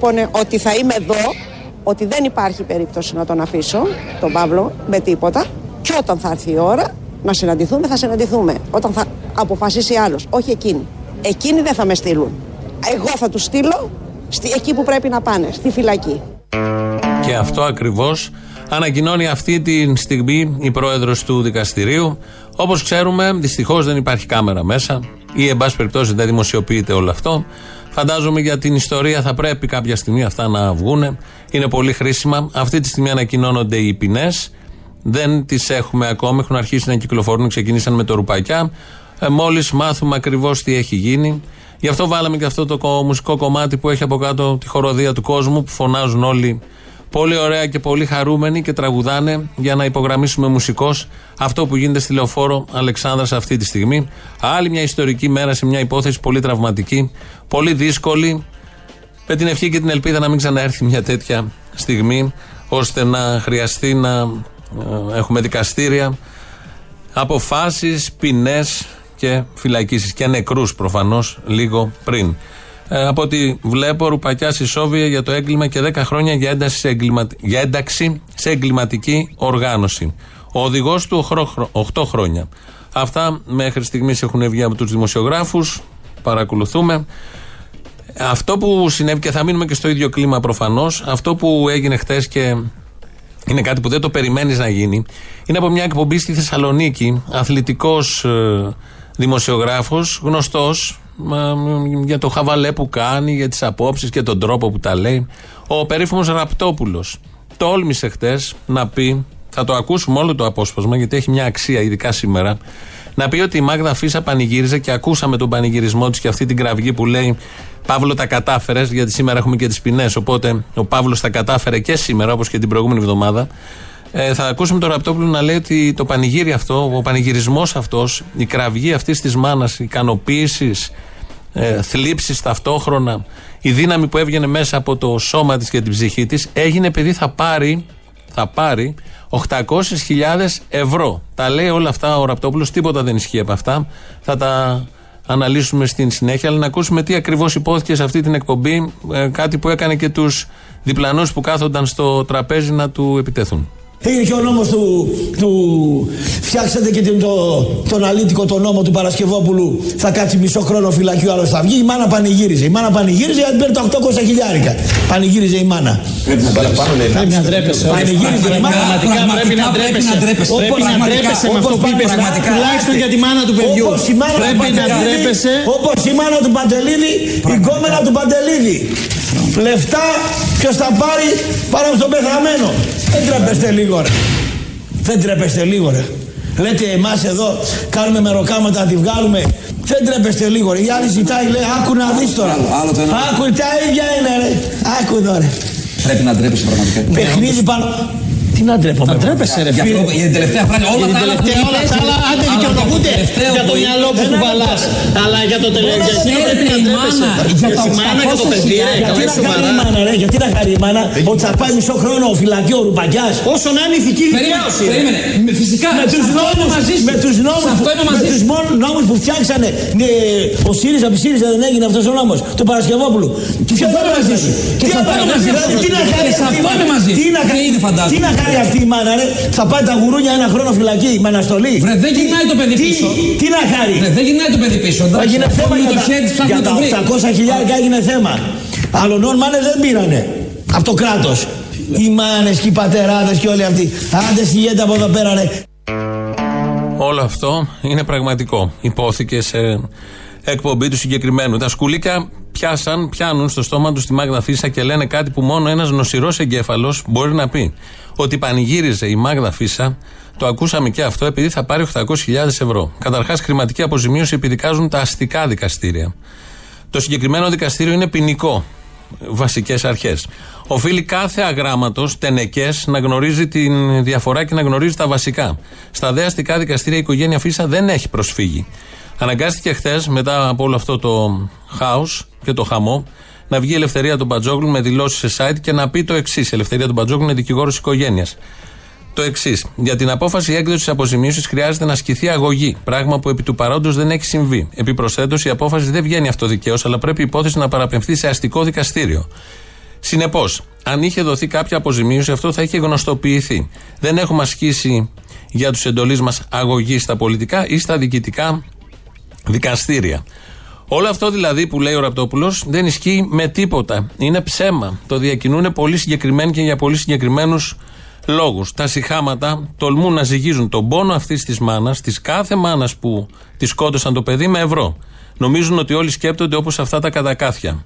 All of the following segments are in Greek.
Του λέω λοιπόν ότι θα είμαι εδώ, ότι δεν υπάρχει περίπτωση να τον αφήσω, τον Παύλο, με τίποτα. Και όταν θα έρθει η ώρα να συναντηθούμε, θα συναντηθούμε. Όταν θα αποφασίσει άλλος, όχι εκείνη. Εκείνοι δεν θα με στείλουν. Εγώ θα τους στείλω εκεί που πρέπει να πάνε, στη φυλακή. Και αυτό ακριβώς ανακοινώνει αυτή τη στιγμή η πρόεδρος του δικαστηρίου. Όπως ξέρουμε, δυστυχώς δεν υπάρχει κάμερα μέσα ή, εν πάση περιπτώσει, δεν δημοσιοποιείται όλο αυτό. Φαντάζομαι για την ιστορία θα πρέπει κάποια στιγμή αυτά να βγουν. Είναι πολύ χρήσιμα. Αυτή τη στιγμή ανακοινώνονται οι ποινές. Δεν τις έχουμε ακόμα. Έχουν αρχίσει να κυκλοφορούν. Ξεκινήσαν με το ρουπακιά. Ε, Μόλις μάθουμε ακριβώς τι έχει γίνει. Γι' αυτό βάλαμε και αυτό το μουσικό κομμάτι που έχει από κάτω τη χοροδία του κόσμου που φωνάζουν όλοι πολύ ωραία και πολύ χαρούμενοι και τραγουδάνε για να υπογραμμίσουμε μουσικώς αυτό που γίνεται στη λεωφόρο Αλεξάνδρας αυτή τη στιγμή. Άλλη μια ιστορική μέρα σε μια υπόθεση πολύ τραυματική, πολύ δύσκολη. Με την ευχή και την ελπίδα να μην ξαναέρθει μια τέτοια στιγμή, ώστε να χρειαστεί να ε, έχουμε δικαστήρια, αποφάσεις, ποινές και φυλακίσεις και νεκρούς προφανώς λίγο πριν. Ε, από ό,τι βλέπω, ρουπακιά Σόβια για το έγκλημα και 10 χρόνια για, ένταση σε για ένταξη σε εγκληματική οργάνωση. Ο οδηγός του 8 χρόνια. Αυτά μέχρι στιγμής έχουν βγει από τους δημοσιογράφους. Παρακολουθούμε. Αυτό που συνέβη και θα μείνουμε και στο ίδιο κλίμα προφανώς, αυτό που έγινε χτες και είναι κάτι που δεν το περιμένεις να γίνει, είναι από μια εκπομπή στη Θεσσαλονίκη, αθλητικός ε, δημοσιογράφος, γνωστός για το χαβαλέ που κάνει, για τις απόψεις και τον τρόπο που τα λέει. Ο περίφημος Ραπτόπουλος τόλμησε χτες να πει, θα το ακούσουμε όλο το απόσπασμα γιατί έχει μια αξία, ειδικά σήμερα, να πει ότι η Μάγδα Φίσα πανηγύριζε και ακούσαμε τον πανηγυρισμό της και αυτή την κραυγή που λέει Παύλο τα κατάφερες, γιατί σήμερα έχουμε και τις ποινές. Οπότε ο Παύλος τα κατάφερε και σήμερα, όπως και την προηγούμενη εβδομάδα. Ε, θα ακούσουμε τον Ραπτόπουλο να λέει ότι το πανηγύρι αυτό, ο πανηγυρισμός αυτός, η κραυγή αυτή της μάνας, ικανοποίηση, ε, θλίψεις ταυτόχρονα, η δύναμη που έβγαινε μέσα από το σώμα της και την ψυχή της, έγινε επειδή θα πάρει, θα πάρει 800.000 ευρώ. Τα λέει όλα αυτά ο Ραπτόπουλος, τίποτα δεν ισχύει από αυτά. Θα τα αναλύσουμε στην συνέχεια, αλλά να ακούσουμε τι ακριβώς υπόθηκε σε αυτή την εκπομπή, ε, κάτι που έκανε και τους διπλανούς που κάθονταν στο τραπέζι να του επιτεθούν. Έγινε και ο νόμος του, του. Φτιάξατε και τον, τον αλήτικο τον νόμο του Παρασκευόπουλου. Θα κάτσει μισό χρόνο φυλακίου, άλλος θα βγει. Η μάνα πανηγύριζε. Η μάνα πανηγύριζε γιατί παίρνει τα 800 χιλιάρικα. Πανηγύριζε η μάνα. Πρέπει να ντρέπεσαι. Πανηγύριζε η μάνα. Πραγματικά πρέπει να ντρέπεσαι. Πρέπει να ντρέπεσαι με αυτό που είπες. Τουλάχιστον για τη μάνα του παιδιού. Πρέπει να ντρέπεσαι. Όπως η μάνα του Παντελίδη, η κόμενα του Παντελίδη. Λεφτά ποιος θα πάρει πάνω στον πεθαμένο. Δεν τρέπεστε λίγο ρε. Δεν τρέπεστε λίγο ρε. Λέτε εμάς εδώ κάνουμε μεροκάματα να τη βγάλουμε. Δεν τρέπεστε λίγο ρε. Η άλλη ζητάει λέει άκου να δεις τώρα. Άκου τα ίδια είναι ρε. Άκου εδώ ρε. Πρέπει να ντρέπεσαι πραγματικά. Παιχνίδι πάνω. Τι να ντρέπομαι. Να ντρέπεσαι, ρε φίλε. Για την τελευταία φράση, όλα τα άλλα. Όλα τα άλλα, άντε δικαιολογούνται για το μυαλό που κουβαλά. Αλλά για το τελευταίο. Ξέρετε η μάνα. Για τα μάνα και το παιδί, ρε. Γιατί να χαρεί η μάνα, ρε. Γιατί να χαρεί η μάνα. Ότι θα πάει μισό χρόνο ο φυλακή ο ρουπακιά. Όσο να είναι ηθική δικαίωση. Περίμενε. Φυσικά. Με τους νόμου. Με τους νόμους που φτιάξανε. Ο ΣΥΡΙΖΑ, από ΣΥΡΙΖΑ δεν έγινε αυτός ο νόμος. Του Παρασκευόπουλου. Και ποιο θα μαζί σου. Και θα πάει μαζί σου. Τι να κάνει αυτό μαζί. Τι να κάνει κάνει αυτή η μάνα, ρε; Θα πάει τα γουρούνια ένα χρόνο φυλακή με αναστολή. Βρε, δεν γυρνάει το παιδί πίσω. Τι, να κάνει; Βρε, δεν γυρνάει το παιδί πίσω. Έγινε θέμα για, τα, για τα 800 χιλιάρικα έγινε θέμα. Αλλονών μάνε δεν πήρανε. Από το κράτος. Οι μάνες και οι πατεράδες και όλοι αυτοί. Άντε συγγέντε από εδώ πέρα, ρε. Όλο αυτό είναι πραγματικό. Υπόθηκε σε εκπομπή του συγκεκριμένου. Τα σκουλίκια πιάσαν, πιάνουν στο στόμα τους τη Μάγδα Φίσα και λένε κάτι που μόνο ένας νοσηρός εγκέφαλος μπορεί να πει. Ότι πανηγύριζε η Μάγδα Φίσα, το ακούσαμε και αυτό, επειδή θα πάρει 800.000 ευρώ. Καταρχάς, χρηματική αποζημίωση επιδικάζουν τα αστικά δικαστήρια. Το συγκεκριμένο δικαστήριο είναι ποινικό. Βασικές αρχές. Οφείλει κάθε αγράμματος, τενεκές, να γνωρίζει τη διαφορά και να γνωρίζει τα βασικά. Στα δε αστικά δικαστήρια η οικογένεια Φίσα δεν έχει προσφύγει. Αναγκάστηκε χθες, μετά από όλο αυτό το χάος και το χαμό, να βγει η ελευθερία του Μπατζόγλου με δηλώσει σε site και να πει το εξής. Η ελευθερία του Μπατζόγλου είναι δικηγόρος οικογένειας. το εξής. Για την απόφαση έκδοσης αποζημίωσης χρειάζεται να ασκηθεί αγωγή. Πράγμα που επί του παρόντος δεν έχει συμβεί. Επιπροσθέτως, η απόφαση δεν βγαίνει αυτοδικαίως, αλλά πρέπει η υπόθεση να παραπεμφθεί σε αστικό δικαστήριο. Συνεπώς, αν είχε δοθεί κάποια αποζημίωση, αυτό θα είχε γνωστοποιηθεί. Δεν έχουμε ασκήσει για τους εντολείς μας αγωγή στα πολιτικά ή στα διοικητικά δικαστήρια. Όλο αυτό δηλαδή που λέει ο Ραπτόπουλος δεν ισχύει με τίποτα. Είναι ψέμα. Το διακινούν πολύ συγκεκριμένοι και για πολύ συγκεκριμένους λόγους. Τα συχάματα τολμούν να ζυγίζουν τον πόνο αυτής της μάνας, της κάθε μάνας που τη σκότωσαν το παιδί, με ευρώ. Νομίζουν ότι όλοι σκέπτονται όπως αυτά τα κατακάθια.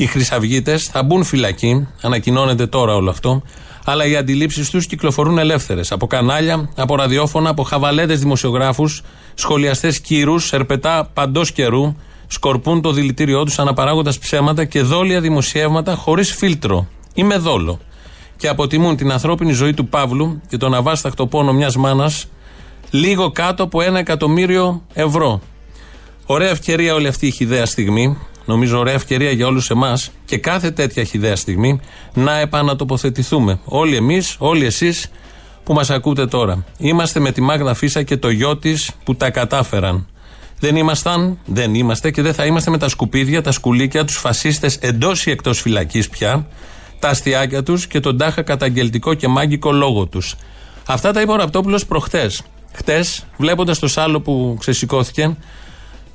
Οι χρυσαυγίτες θα μπουν φυλακή, ανακοινώνεται τώρα όλο αυτό, αλλά οι αντιλήψεις τους κυκλοφορούν ελεύθερες. Από κανάλια, από ραδιόφωνα, από χαβαλέτες δημοσιογράφους, σχολιαστές κύρους, ερπετά παντός καιρού, σκορπούν το δηλητήριό τους αναπαράγοντας ψέματα και δόλια δημοσιεύματα χωρίς φίλτρο ή με δόλο. Και αποτιμούν την ανθρώπινη ζωή του Παύλου και τον αβάσταχτο πόνο μιας μάνας λίγο κάτω από ένα εκατομμύριο ευρώ. Ωραία ευκαιρία όλη αυτή η χιδέα στιγμή. Νομίζω ωραία ευκαιρία για όλους εμάς και κάθε τέτοια χιδέα στιγμή να επανατοποθετηθούμε. Όλοι εμείς, όλοι εσείς που μας ακούτε τώρα. Είμαστε με τη Μάγδα Φίσα και το γιο της που τα κατάφεραν. Δεν ήμασταν, δεν είμαστε και δεν θα είμαστε με τα σκουπίδια, τα σκουλίκια, τους φασίστες εντός ή εκτός φυλακής πια, τα αστιάκια τους και τον τάχα καταγγελτικό και μάγκικο λόγο τους. Αυτά τα είπε ο Ραπτόπουλος προχτές. Χτες, βλέποντας το σάλο που ξεσηκώθηκε,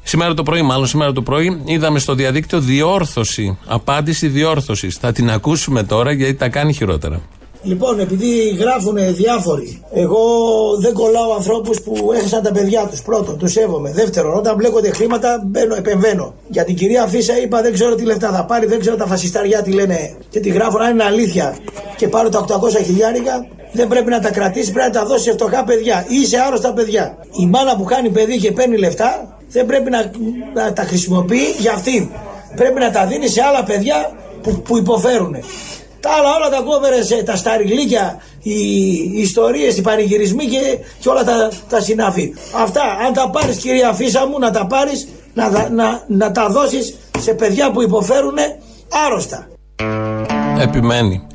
σήμερα το πρωί, μάλλον σήμερα το πρωί, είδαμε στο διαδίκτυο διόρθωση. Απάντηση διόρθωσης. Θα την ακούσουμε τώρα γιατί τα κάνει χειρότερα. Λοιπόν, επειδή γράφουν διάφοροι, εγώ δεν κολλάω ανθρώπους που έχασαν τα παιδιά τους. Πρώτον, τους σέβομαι. Δεύτερον, όταν μπλέκονται χρήματα, μπαίνω, επεμβαίνω. Για την κυρία Φίσα είπα δεν ξέρω τι λεφτά θα πάρει, δεν ξέρω τα φασισταριά τι λένε και τη γράφουν. Αν είναι αλήθεια και πάρω τα 800 χιλιάρικα, δεν πρέπει να τα κρατήσει, πρέπει να τα δώσει σε φτωχά παιδιά ή σε άρρωστα παιδιά. Η μάνα που κάνει παιδί και παίρνει λεφτά δεν πρέπει να, να τα χρησιμοποιεί για αυτήν. Πρέπει να τα δίνει σε άλλα παιδιά που, που υποφέρουν. Τα άλλα όλα τα κόβερε, τα σταριλίκια, οι, οι ιστορίες, οι πανηγυρισμοί και, και όλα τα, τα συνάφη. Αυτά, αν τα πάρεις, κυρία Φίσα μου, να τα πάρεις, να, να, να τα δώσεις σε παιδιά που υποφέρουν άρρωστα. Επιμένει.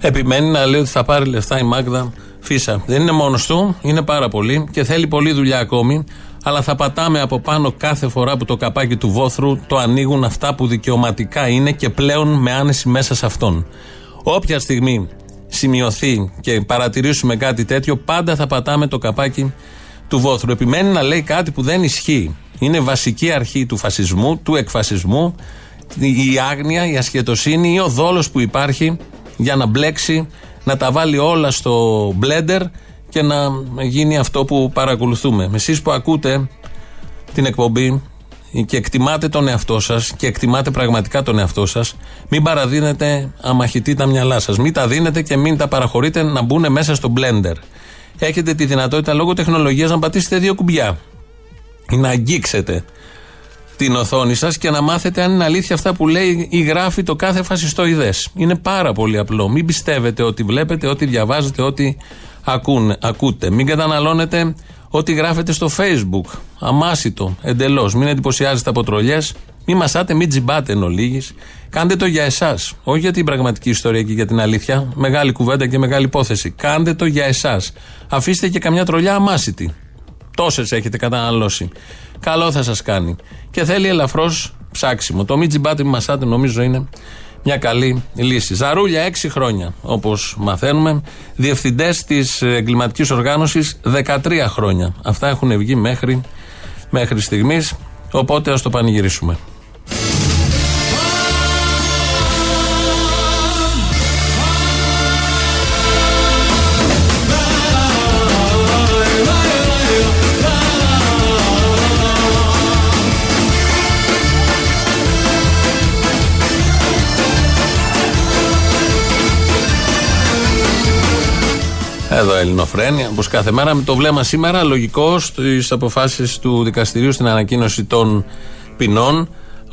Επιμένει να λέει ότι θα πάρει λεφτά η Μάγδα Φίσα. Δεν είναι μόνος του, είναι πάρα πολύ και θέλει πολλή δουλειά ακόμη. Αλλά θα πατάμε από πάνω κάθε φορά που το καπάκι του βόθρου το ανοίγουν αυτά που δικαιωματικά είναι και πλέον με άνεση μέσα σε αυτόν. Όποια στιγμή σημειωθεί και παρατηρήσουμε κάτι τέτοιο, πάντα θα πατάμε το καπάκι του βόθρου. Επιμένει να λέει κάτι που δεν ισχύει. Είναι βασική αρχή του φασισμού, του εκφασισμού, η άγνοια, η ασχετοσύνη ή ο δόλος που υπάρχει για να μπλέξει, να τα βάλει όλα στο μπλέντερ και να γίνει αυτό που παρακολουθούμε. Εσείς που ακούτε την εκπομπή και εκτιμάτε τον εαυτό σας και εκτιμάτε πραγματικά τον εαυτό σας, μην παραδίνετε αμαχητή τα μυαλά σας. Μην τα δίνετε και μην τα παραχωρείτε να μπουν μέσα στο blender. Έχετε τη δυνατότητα λόγω τεχνολογίας να πατήσετε δύο κουμπιά ή να αγγίξετε την οθόνη σας και να μάθετε αν είναι αλήθεια αυτά που λέει ή γράφει το κάθε φασιστοειδές. Είναι πάρα πολύ απλό. Μην πιστεύετε ότι βλέπετε, ότι διαβάζετε, ότι ακούτε. Μην καταναλώνετε ό,τι γράφετε στο facebook. Αμάσιτο, εντελώς. Μην εντυπωσιάζεστε από τρολιές. Μην μασάτε, μην τζιμπάτε εν ολίγης. Κάντε το για εσάς. Όχι για την πραγματική ιστορία και για την αλήθεια. Μεγάλη κουβέντα και μεγάλη υπόθεση. Κάντε το για εσάς. Αφήστε και καμιά τρολιά αμάσιτη. Τόσες έχετε καταναλώσει. Καλό θα σας κάνει. Και θέλει ελαφρώς ψάξιμο. Το μην τζιμπάτε, μην μασάτε νομίζω είναι μια καλή λύση. Ζαρούλια, έξι χρόνια, όπως μαθαίνουμε. Διευθυντές της εγκληματικής οργάνωσης, 13 χρόνια. Αυτά έχουν βγει μέχρι, μέχρι στιγμής. Οπότε ας το πανηγυρίσουμε. Εδώ Ελληνοφρένια, όπως κάθε μέρα. Με το βλέμμα σήμερα, λογικό στις αποφάσεις του δικαστηρίου στην ανακοίνωση των ποινών.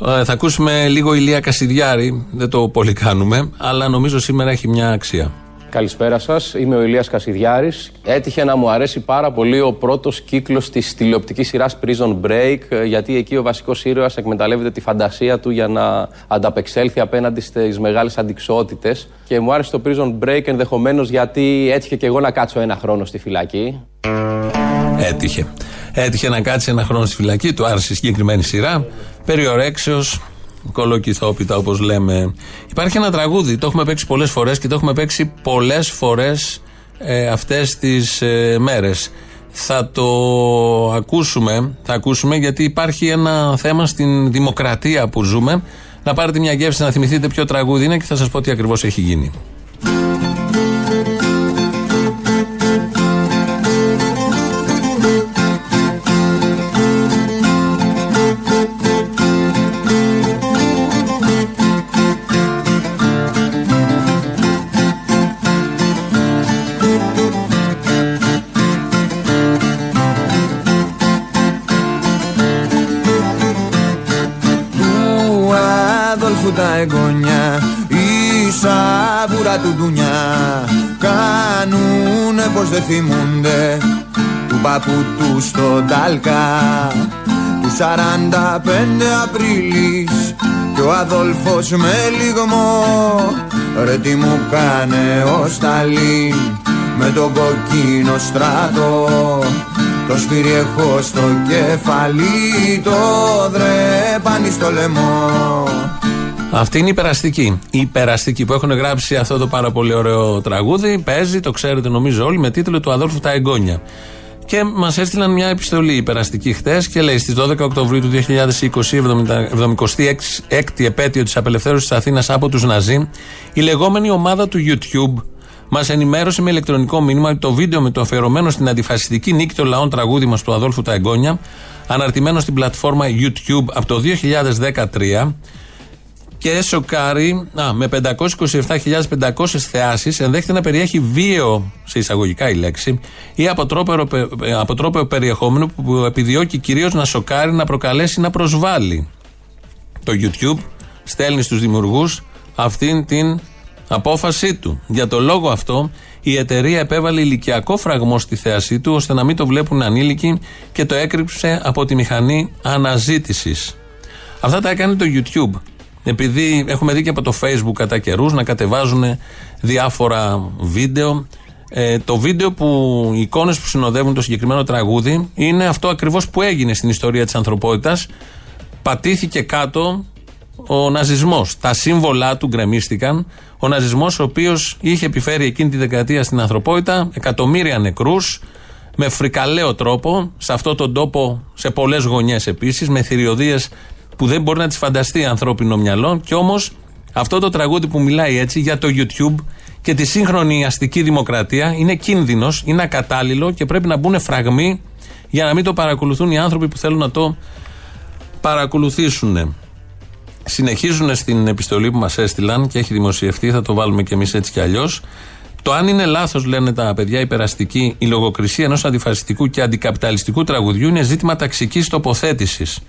Ε, θα ακούσουμε λίγο ηλία Κασιδιάρη. Δεν το πολύ κάνουμε, αλλά νομίζω σήμερα έχει μια αξία. Καλησπέρα σας. Είμαι ο Ηλίας Κασιδιάρης. Έτυχε να μου αρέσει πάρα πολύ ο πρώτος κύκλος της τηλεοπτικής σειράς Prison Break, γιατί εκεί ο βασικός ήρωας εκμεταλλεύεται τη φαντασία του για να ανταπεξέλθει απέναντι στις μεγάλες αντικσότητες. Και μου άρεσε το Prison Break ενδεχομένως γιατί έτυχε και εγώ να κάτσω ένα χρόνο στη φυλακή. Έτυχε. Έτυχε να κάτσει ένα χρόνο στη φυλακή, του άρεσε η συγκεκριμένη σειρά. Περιορέξεως, κολοκυθόπιτα όπως λέμε. Υπάρχει ένα τραγούδι, το έχουμε παίξει πολλές φορές και το έχουμε παίξει πολλές φορές ε, αυτές τις ε, μέρες. Θα το ακούσουμε, θα ακούσουμε γιατί υπάρχει ένα θέμα στην δημοκρατία που ζούμε. Να πάρετε μια γεύση να θυμηθείτε ποιο τραγούδι είναι και θα σας πω τι ακριβώς έχει γίνει. Τα εγγονιά. Η σαβούρα του ντουνιά. Κάνουνε πως δεν θυμούνται του παππού του στον Τάλκα. Του 45 Απρίλης και ο Αδόλφος με λιγμό. Ρε τι μου κάνε ο Σταλίν με τον κοκκίνο στράτο το σφύρι έχω στο κεφαλί το δρέπανι στο λαιμό αυτή είναι η περαστική. Η περαστική που έχουν γράψει αυτό το πάρα πολύ ωραίο τραγούδι. Παίζει, το ξέρετε νομίζω όλοι, με τίτλο του Αδόλφου Τα Εγγόνια. Και μας έστειλαν μια επιστολή υπεραστική χτες και λέει στις 12 Οκτωβρίου του 2020, 76η επέτειο της απελευθέρωσης της Αθήνας από τους Ναζί, η λεγόμενη ομάδα του YouTube μας ενημέρωσε με ηλεκτρονικό μήνυμα ότι το βίντεο με το αφιερωμένο στην αντιφασιστική νίκη των λαών τραγούδι μας του Αδόλφου Τα Εγγόνια, αναρτημένο στην πλατφόρμα YouTube από το 2013, και σοκάρει α, με 527.500 θεάσεις. Ενδέχεται να περιέχει βίαιο, σε εισαγωγικά η λέξη, ή αποτρόπαιο περιεχόμενο που επιδιώκει κυρίως να σοκάρει, να προκαλέσει, να προσβάλλει. Το YouTube στέλνει στους δημιουργούς αυτήν την απόφασή του. Για το λόγο αυτό, η εταιρεία επέβαλε ηλικιακό φραγμό στη θέασή του, ώστε να μην το βλέπουν ανήλικοι και το έκρυψε από τη μηχανή αναζήτησης. Αυτά τα έκανε το YouTube. Επειδή έχουμε δει και από το Facebook κατά καιρούς να κατεβάζουν διάφορα βίντεο. Ε, το βίντεο που οι εικόνες που συνοδεύουν το συγκεκριμένο τραγούδι είναι αυτό ακριβώς που έγινε στην ιστορία της ανθρωπότητας. Πατήθηκε κάτω ο ναζισμός. Τα σύμβολά του γκρεμίστηκαν. Ο ναζισμός, ο οποίος είχε επιφέρει εκείνη τη δεκαετία στην ανθρωπότητα εκατομμύρια νεκρούς με φρικαλαίο τρόπο, σε αυτόν τον τόπο σε πολλές γωνιές επίσης, με θηριωδίες που δεν μπορεί να τι φανταστεί ανθρώπινο μυαλό. Και όμως αυτό το τραγούδι που μιλάει έτσι για το YouTube και τη σύγχρονη αστική δημοκρατία είναι κίνδυνος, είναι ακατάλληλο και πρέπει να μπουν φραγμοί για να μην το παρακολουθούν οι άνθρωποι που θέλουν να το παρακολουθήσουν. Συνεχίζουν στην επιστολή που μας έστειλαν και έχει δημοσιευτεί, θα το βάλουμε κι εμείς έτσι κι αλλιώς. Το αν είναι λάθος, λένε τα παιδιά, υπεραστική η λογοκρισία ενός αντιφασιστικού και αντικαπιταλιστικού τραγουδιού είναι ζήτημα ταξικής τοποθέτησης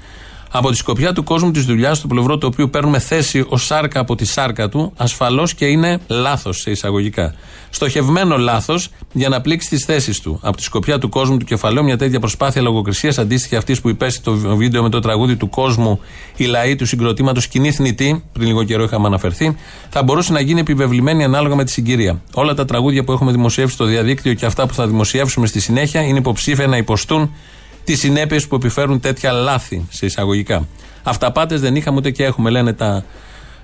από τη σκοπιά του κόσμου της δουλειάς, στο πλευρό του οποίου παίρνουμε θέση ως σάρκα από τη σάρκα του, ασφαλώς και είναι λάθος σε εισαγωγικά. Στοχευμένο λάθος για να πλήξει τις θέσεις του. Από τη σκοπιά του κόσμου του κεφαλαίου, μια τέτοια προσπάθεια λογοκρισίας αντίστοιχη αυτής που υπέστη το βίντεο με το τραγούδι του κόσμου, η λαοί του συγκροτήματος Κοινή Θνητή, πριν λίγο καιρό είχαμε αναφερθεί, θα μπορούσε να γίνει επιβεβλημένη ανάλογα με τη συγκυρία. Όλα τα τραγούδια που έχουμε δημοσιεύσει στο διαδίκτυο και αυτά που θα δημοσιεύσουμε στη συνέχεια είναι υποψήφια να υποστούν τις συνέπειες που επιφέρουν τέτοια λάθη σε εισαγωγικά. Αυταπάτε δεν είχαμε ούτε και έχουμε, λένε τα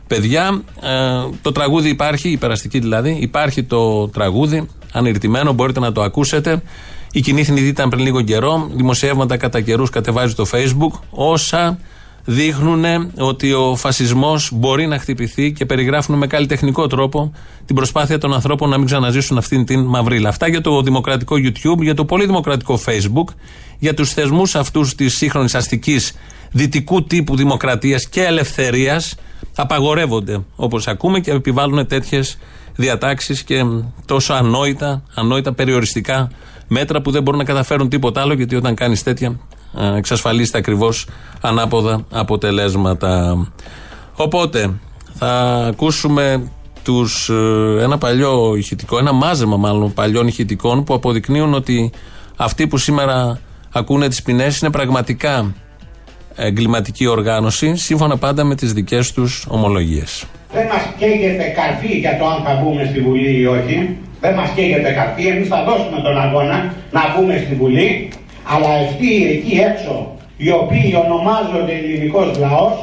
παιδιά. Ε, το τραγούδι υπάρχει, η περαστική δηλαδή. Υπάρχει το τραγούδι, ανηρτημένο, μπορείτε να το ακούσετε. Η κοινή θνητή ήταν πριν λίγο καιρό. Δημοσιεύματα κατά καιρούς κατεβάζει το Facebook. Όσα δείχνουν ότι ο φασισμός μπορεί να χτυπηθεί και περιγράφουν με καλλιτεχνικό τρόπο την προσπάθεια των ανθρώπων να μην ξαναζήσουν αυτήν την μαυρίλα. Αυτά για το δημοκρατικό YouTube, για το πολύ δημοκρατικό Facebook, για τους θεσμούς αυτούς της σύγχρονης αστικής δυτικού τύπου δημοκρατίας και ελευθερίας απαγορεύονται όπως ακούμε και επιβάλλουν τέτοιες διατάξεις και τόσο ανόητα, ανόητα περιοριστικά μέτρα που δεν μπορούν να καταφέρουν τίποτα άλλο γιατί όταν κάνεις τέτοια ε, εξασφαλίσετε ακριβώς ανάποδα αποτελέσματα. Οπότε θα ακούσουμε τους, ε, ένα παλιό ηχητικό, ένα μάζεμα μάλλον παλιών ηχητικών που αποδεικνύουν ότι αυτοί που σήμερα ακούνε τις ποινές είναι πραγματικά εγκληματική οργάνωση σύμφωνα πάντα με τις δικές τους ομολογίες. Δεν μας καίγεται καρφί για το αν θα μπούμε στη Βουλή ή όχι. Δεν μας καίγεται καρφί. Εμείς θα δώσουμε τον αγώνα να μπούμε στη Βουλή. Αλλά αυτοί εκεί έξω, οι οποίοι ονομάζονται ελληνικός λαός,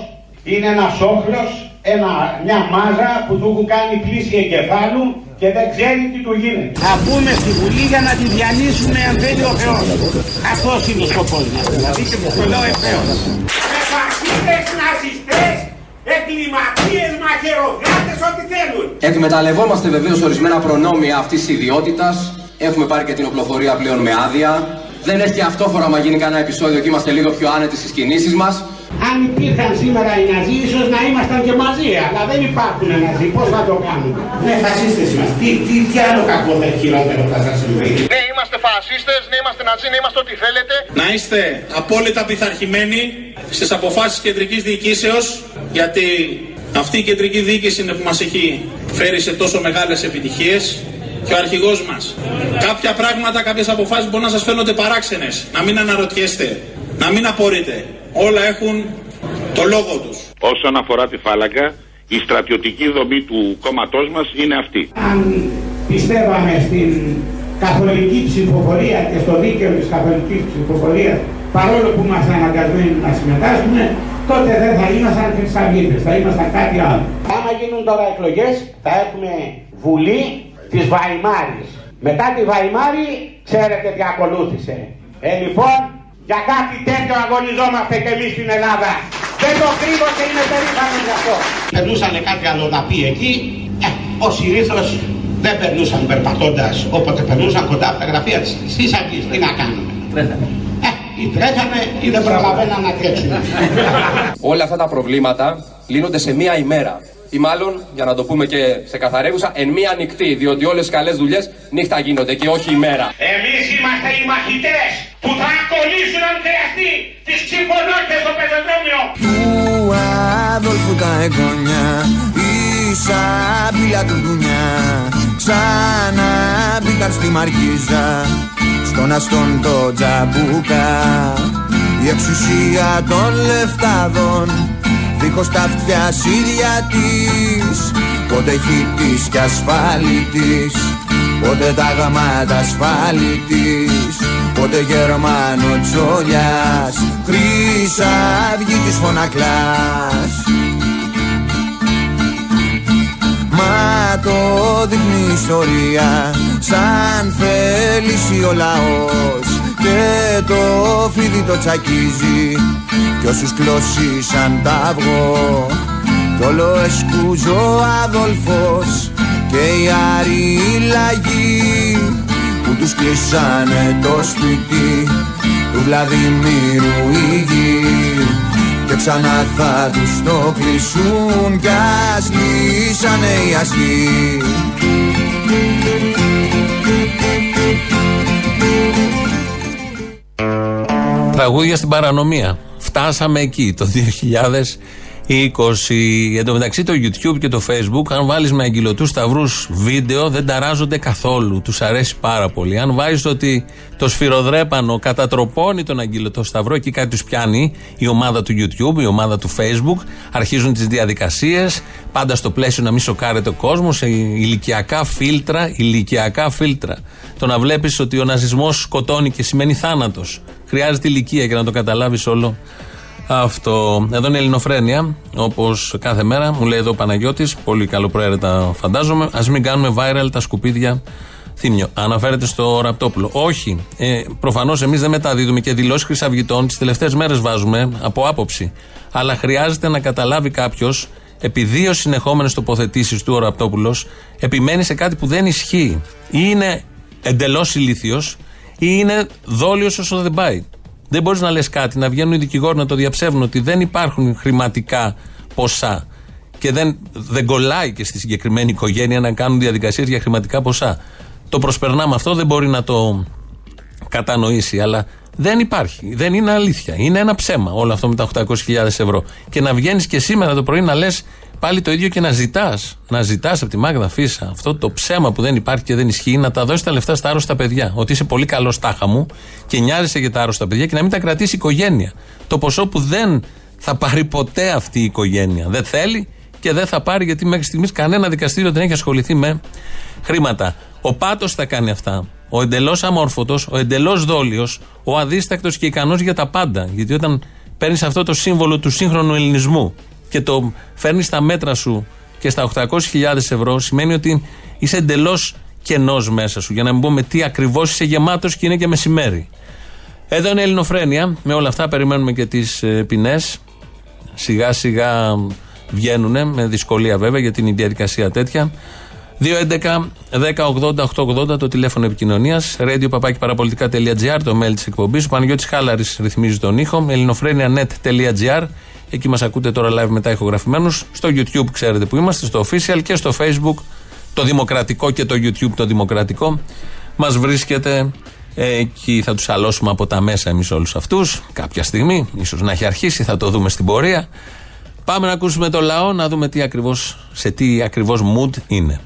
είναι ένας όχλος, ένα, μια μάζα που του έχουν κάνει πλήση εγκεφάλου και δεν ξέρει τι του γίνεται. Θα μπούμε στη Βουλή για να τη διανύσουμε αν θέλει ο Θεός. Αυτός είναι ο σκοπός μας. Δηλαδή και το λέω ευθέως. Με φασίστες, ναζιστές, εγκληματίες, μαχαιροδράτες, ό,τι θέλουν. Εκμεταλλευόμαστε βεβαίως ορισμένα προνόμια αυτής της ιδιότητας. Έχουμε πάρει και την οπλοφορία πλέον με άδεια. Δεν έχει αυτόφορα άμα γίνει κανένα επεισόδιο και είμαστε λίγο πιο άνετοι στις κινήσεις μας. Αν υπήρχαν σήμερα οι Ναζί, ίσως να ήμασταν και μαζί, αλλά δεν υπάρχουν Ναζί. Πώς θα το κάνουμε; Ναι, φασίστες είμαστε. Τι, τι, τι άλλο κακό θα χειρότερο θα σα συμβεί. Ναι, είμαστε φασίστες, ναι, είμαστε Ναζί, ναι, είμαστε ό,τι θέλετε. Να είστε απόλυτα πειθαρχημένοι στις αποφάσεις κεντρικής διοικήσεως, γιατί αυτή η κεντρική διοίκηση είναι που μας έχει φέρει σε τόσο μεγάλες επιτυχίες και ο αρχηγός μας. Κάποια πράγματα, κάποιες αποφάσεις μπορεί να σας φαίνονται παράξενες. Να μην αναρωτιέστε, να μην απορείτε. Όλα έχουν το λόγο τους. Όσον αφορά τη φάλακα, η στρατιωτική δομή του κόμματός μας είναι αυτή. Αν πιστεύαμε στην καθολική ψηφοφορία και στο δίκαιο της καθολικής ψηφοφορίας παρόλο που είμαστε αναγκασμένοι να συμμετάσχουμε τότε δεν θα ήμασταν χρυσαυγίτες, θα ήμασταν κάτι άλλο. Άμα γίνουν τώρα εκλογές θα έχουμε βουλή της Βαϊμάρης. Μετά τη Βαϊμάρη ξέρετε τι ακολούθησε. Ε λοιπόν για κάτι τέτοιο αγωνιζόμαστε και εμείς στην Ελλάδα. Δεν το κρύβω και είμαι περήφανος γι' αυτό. Περνούσαν κάτι αλλοδαποί εκεί. Ε, ο συνήθως δεν περνούσαν περπατώντας όποτε περνούσαν κοντά από τα γραφεία της Χρυσής Αυγής. Τι να κάνουμε. Ε, ή τρέχανε ή δεν προλαβαίναν να τρέξουν. Όλα αυτά τα προβλήματα λύνονται σε μία ημέρα. Ή μάλλον, για να το πούμε και σε καθαρέγουσα, εν μία νυχτή. Διότι όλες οι καλές δουλειές νύχτα γίνονται και όχι ημέρα. Εμείς είμαστε οι μαχητές που θα κολλήσουν αν χρειαστεί τις ξυφωνότητες στο πεζοδρόμιο. Του Αδόλφου τα εγγόνια Η σαπίλα του δουνιά Ξανά μπήκαν στη Μαρκίζα Στον αστόν το τζαμπούκα Η εξουσία των λεφτάδων Δίχως τα αυτιά ίδια της Πότε χίτης κι ασφάλιτης Πότε τα γαμάτα ασφάλιτης Πότε Γερμανο τσόλιας Χρυσαυγή της φωνακλάς. Μα το δείχνει η ιστορία Σαν θέληση ο λαός Και το φίδι το τσακίζει. Κι όσους κλώσισαν τα αυγό Κι όλο εσκούζω ο Αδόλφος Και οι αριλαγοί Που τους κλείσανε το σπίτι Του Βλαδιμίρου η γη και ξανά θα τους το κλείσουν κι ας λύσανε οι αστεί Τραγούδια στην παρανομία. Φτάσαμε εκεί το 2020. Εν τω μεταξύ το YouTube και το Facebook, αν βάλεις με αγγυλωτού σταυρούς βίντεο, δεν ταράζονται καθόλου. Τους αρέσει πάρα πολύ. Αν βάζεις ότι το σφυροδρέπανο κατατροπώνει τον αγγυλωτό σταυρό, εκεί κάτι τους πιάνει η ομάδα του YouTube, η ομάδα του Facebook, αρχίζουν τις διαδικασίες, πάντα στο πλαίσιο να μην σοκάρεται ο κόσμος, σε ηλικιακά φίλτρα, ηλικιακά φίλτρα. Το να βλέπεις ότι ο ναζισμός σκοτώνει και σημαίνει θάνατος. Χρειάζεται ηλικία για να το καταλάβεις όλο αυτό. Εδώ είναι η Ελληνοφρένεια, όπως κάθε μέρα. Μου λέει εδώ ο Παναγιώτης, πολύ καλοπροαίρετα φαντάζομαι. Α μην κάνουμε viral τα σκουπίδια θύμιο. Αναφέρεται στο Ραπτόπουλο. Όχι. Ε, Προφανώς εμείς δεν μεταδίδουμε και δηλώσεις χρυσαυγητών. Τις τελευταίες μέρες βάζουμε από άποψη. Αλλά χρειάζεται να καταλάβει κάποιος, επί δύο συνεχόμενες τοποθετήσεις του ο Ραπτόπουλος, επιμένει σε κάτι που δεν ισχύει. Ή είναι εντελώς ηλίθιος, ή είναι δόλιος όσο δεν πάει. Δεν μπορείς να λες κάτι, να βγαίνουν οι δικηγόροι να το διαψεύουν ότι δεν υπάρχουν χρηματικά ποσά και δεν, δεν κολλάει και στη συγκεκριμένη οικογένεια να κάνουν διαδικασίες για χρηματικά ποσά. Το προσπερνάμε αυτό, δεν μπορεί να το κατανοήσει, αλλά δεν υπάρχει. Δεν είναι αλήθεια. Είναι ένα ψέμα όλο αυτό με τα 800.000 ευρώ. Και να βγαίνεις και σήμερα το πρωί να λες πάλι το ίδιο και να ζητάς. Να ζητάς από τη Μάγδα Φίσα αυτό το ψέμα που δεν υπάρχει και δεν ισχύει, να τα δώσει τα λεφτά στα άρρωστα παιδιά. Ότι είσαι πολύ καλό τάχα μου και νοιάζεσαι για τα άρρωστα παιδιά και να μην τα κρατήσει η οικογένεια. Το ποσό που δεν θα πάρει ποτέ αυτή η οικογένεια. Δεν θέλει και δεν θα πάρει γιατί μέχρι στιγμής κανένα δικαστήριο δεν έχει ασχοληθεί με χρήματα. Ο Πάτος θα κάνει αυτά. Ο εντελώς αμόρφωτος, ο εντελώς δόλιος, ο αδίστακτος και ικανός για τα πάντα. Γιατί όταν παίρνεις αυτό το σύμβολο του σύγχρονου ελληνισμού και το φέρνεις στα μέτρα σου και στα 800.000 ευρώ, σημαίνει ότι είσαι εντελώς κενός μέσα σου. Για να μην πούμε τι ακριβώς είσαι γεμάτος και είναι και μεσημέρι. Εδώ είναι η Ελληνοφρένεια. Με όλα αυτά περιμένουμε και τις ποινές. Σιγά σιγά βγαίνουν, με δυσκολία βέβαια, γιατί είναι η διαδικασία τέτοια. 2.11.10.80.880 το τηλέφωνο επικοινωνίας. Radio παπάκι παραπολιτικά.gr το mail της εκπομπής. Ο Παναγιώτης Χάλαρης ρυθμίζει τον ήχο. ελληνοφρένια.net.gr Εκεί μας ακούτε τώρα live μετά ηχογραφημένους. Στο YouTube ξέρετε που είμαστε, στο official και στο Facebook το δημοκρατικό και το YouTube το δημοκρατικό. Μας βρίσκεται εκεί. Θα τους αλώσουμε από τα μέσα εμείς όλους αυτούς κάποια στιγμή. ίσως να έχει αρχίσει, θα το δούμε στην πορεία. Πάμε να ακούσουμε το λαό, να δούμε τι ακριβώς, σε τι ακριβώς mood είναι.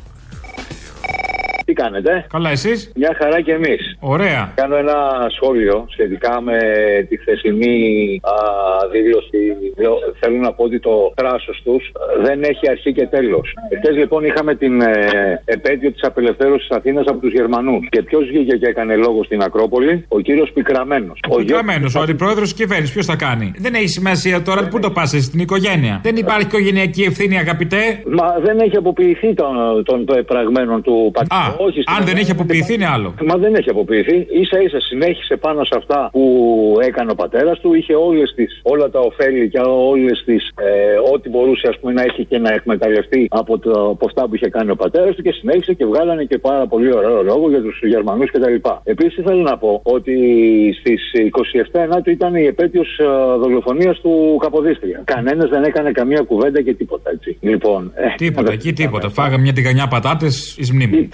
Τι κάνετε; Καλά, εσείς; Μια χαρά και εμείς. Ωραία. Κάνω ένα σχόλιο σχετικά με τη χθεσινή α, δήλωση. Θέλω να πω ότι το κράσο τους δεν έχει αρχή και τέλος. Εχθές λοιπόν είχαμε την ε, επέτειο της απελευθέρωσης Αθήνας από τους Γερμανούς. Και ποιος βγήκε και έκανε λόγο στην Ακρόπολη, ο κύριος Πικραμένος. Ο Πικραμένος, ο αντιπρόεδρος της κυβέρνησης. Ποιος θα κάνει; Δεν έχει σημασία τώρα πού το πα στην οικογένεια. Δεν υπάρχει οικογενειακή ευθύνη, αγαπητέ; Μα δεν έχει αποποιηθεί των, των πεπραγμένων του πατέρα. Όχι, Αν δεν έχει αποποιηθεί είναι άλλο. Μα δεν έχει αποποιηθεί. σα ίσα συνέχισε πάνω σε αυτά που έκανε ο πατέρας του. Είχε όλες τις, όλα τα ωφέλη και όλες τις. Ε, ό,τι μπορούσε ας πούμε, να έχει και να εκμεταλλευτεί από, το, από αυτά που είχε κάνει ο πατέρας του και συνέχισε και βγάλανε και πάρα πολύ ωραίο λόγο για τους Γερμανούς κτλ. Επίσης θέλω να πω ότι στις 27 Ενάτου ήταν η επέτειος ε, δολοφονίας του Καποδίστρια. Κανένας δεν έκανε καμία κουβέντα και τίποτα έτσι. Λοιπόν, ε, τίποτα, εκεί τίποτα. Φάγαμε μια τηγανιά πατάτες εις μνήμη.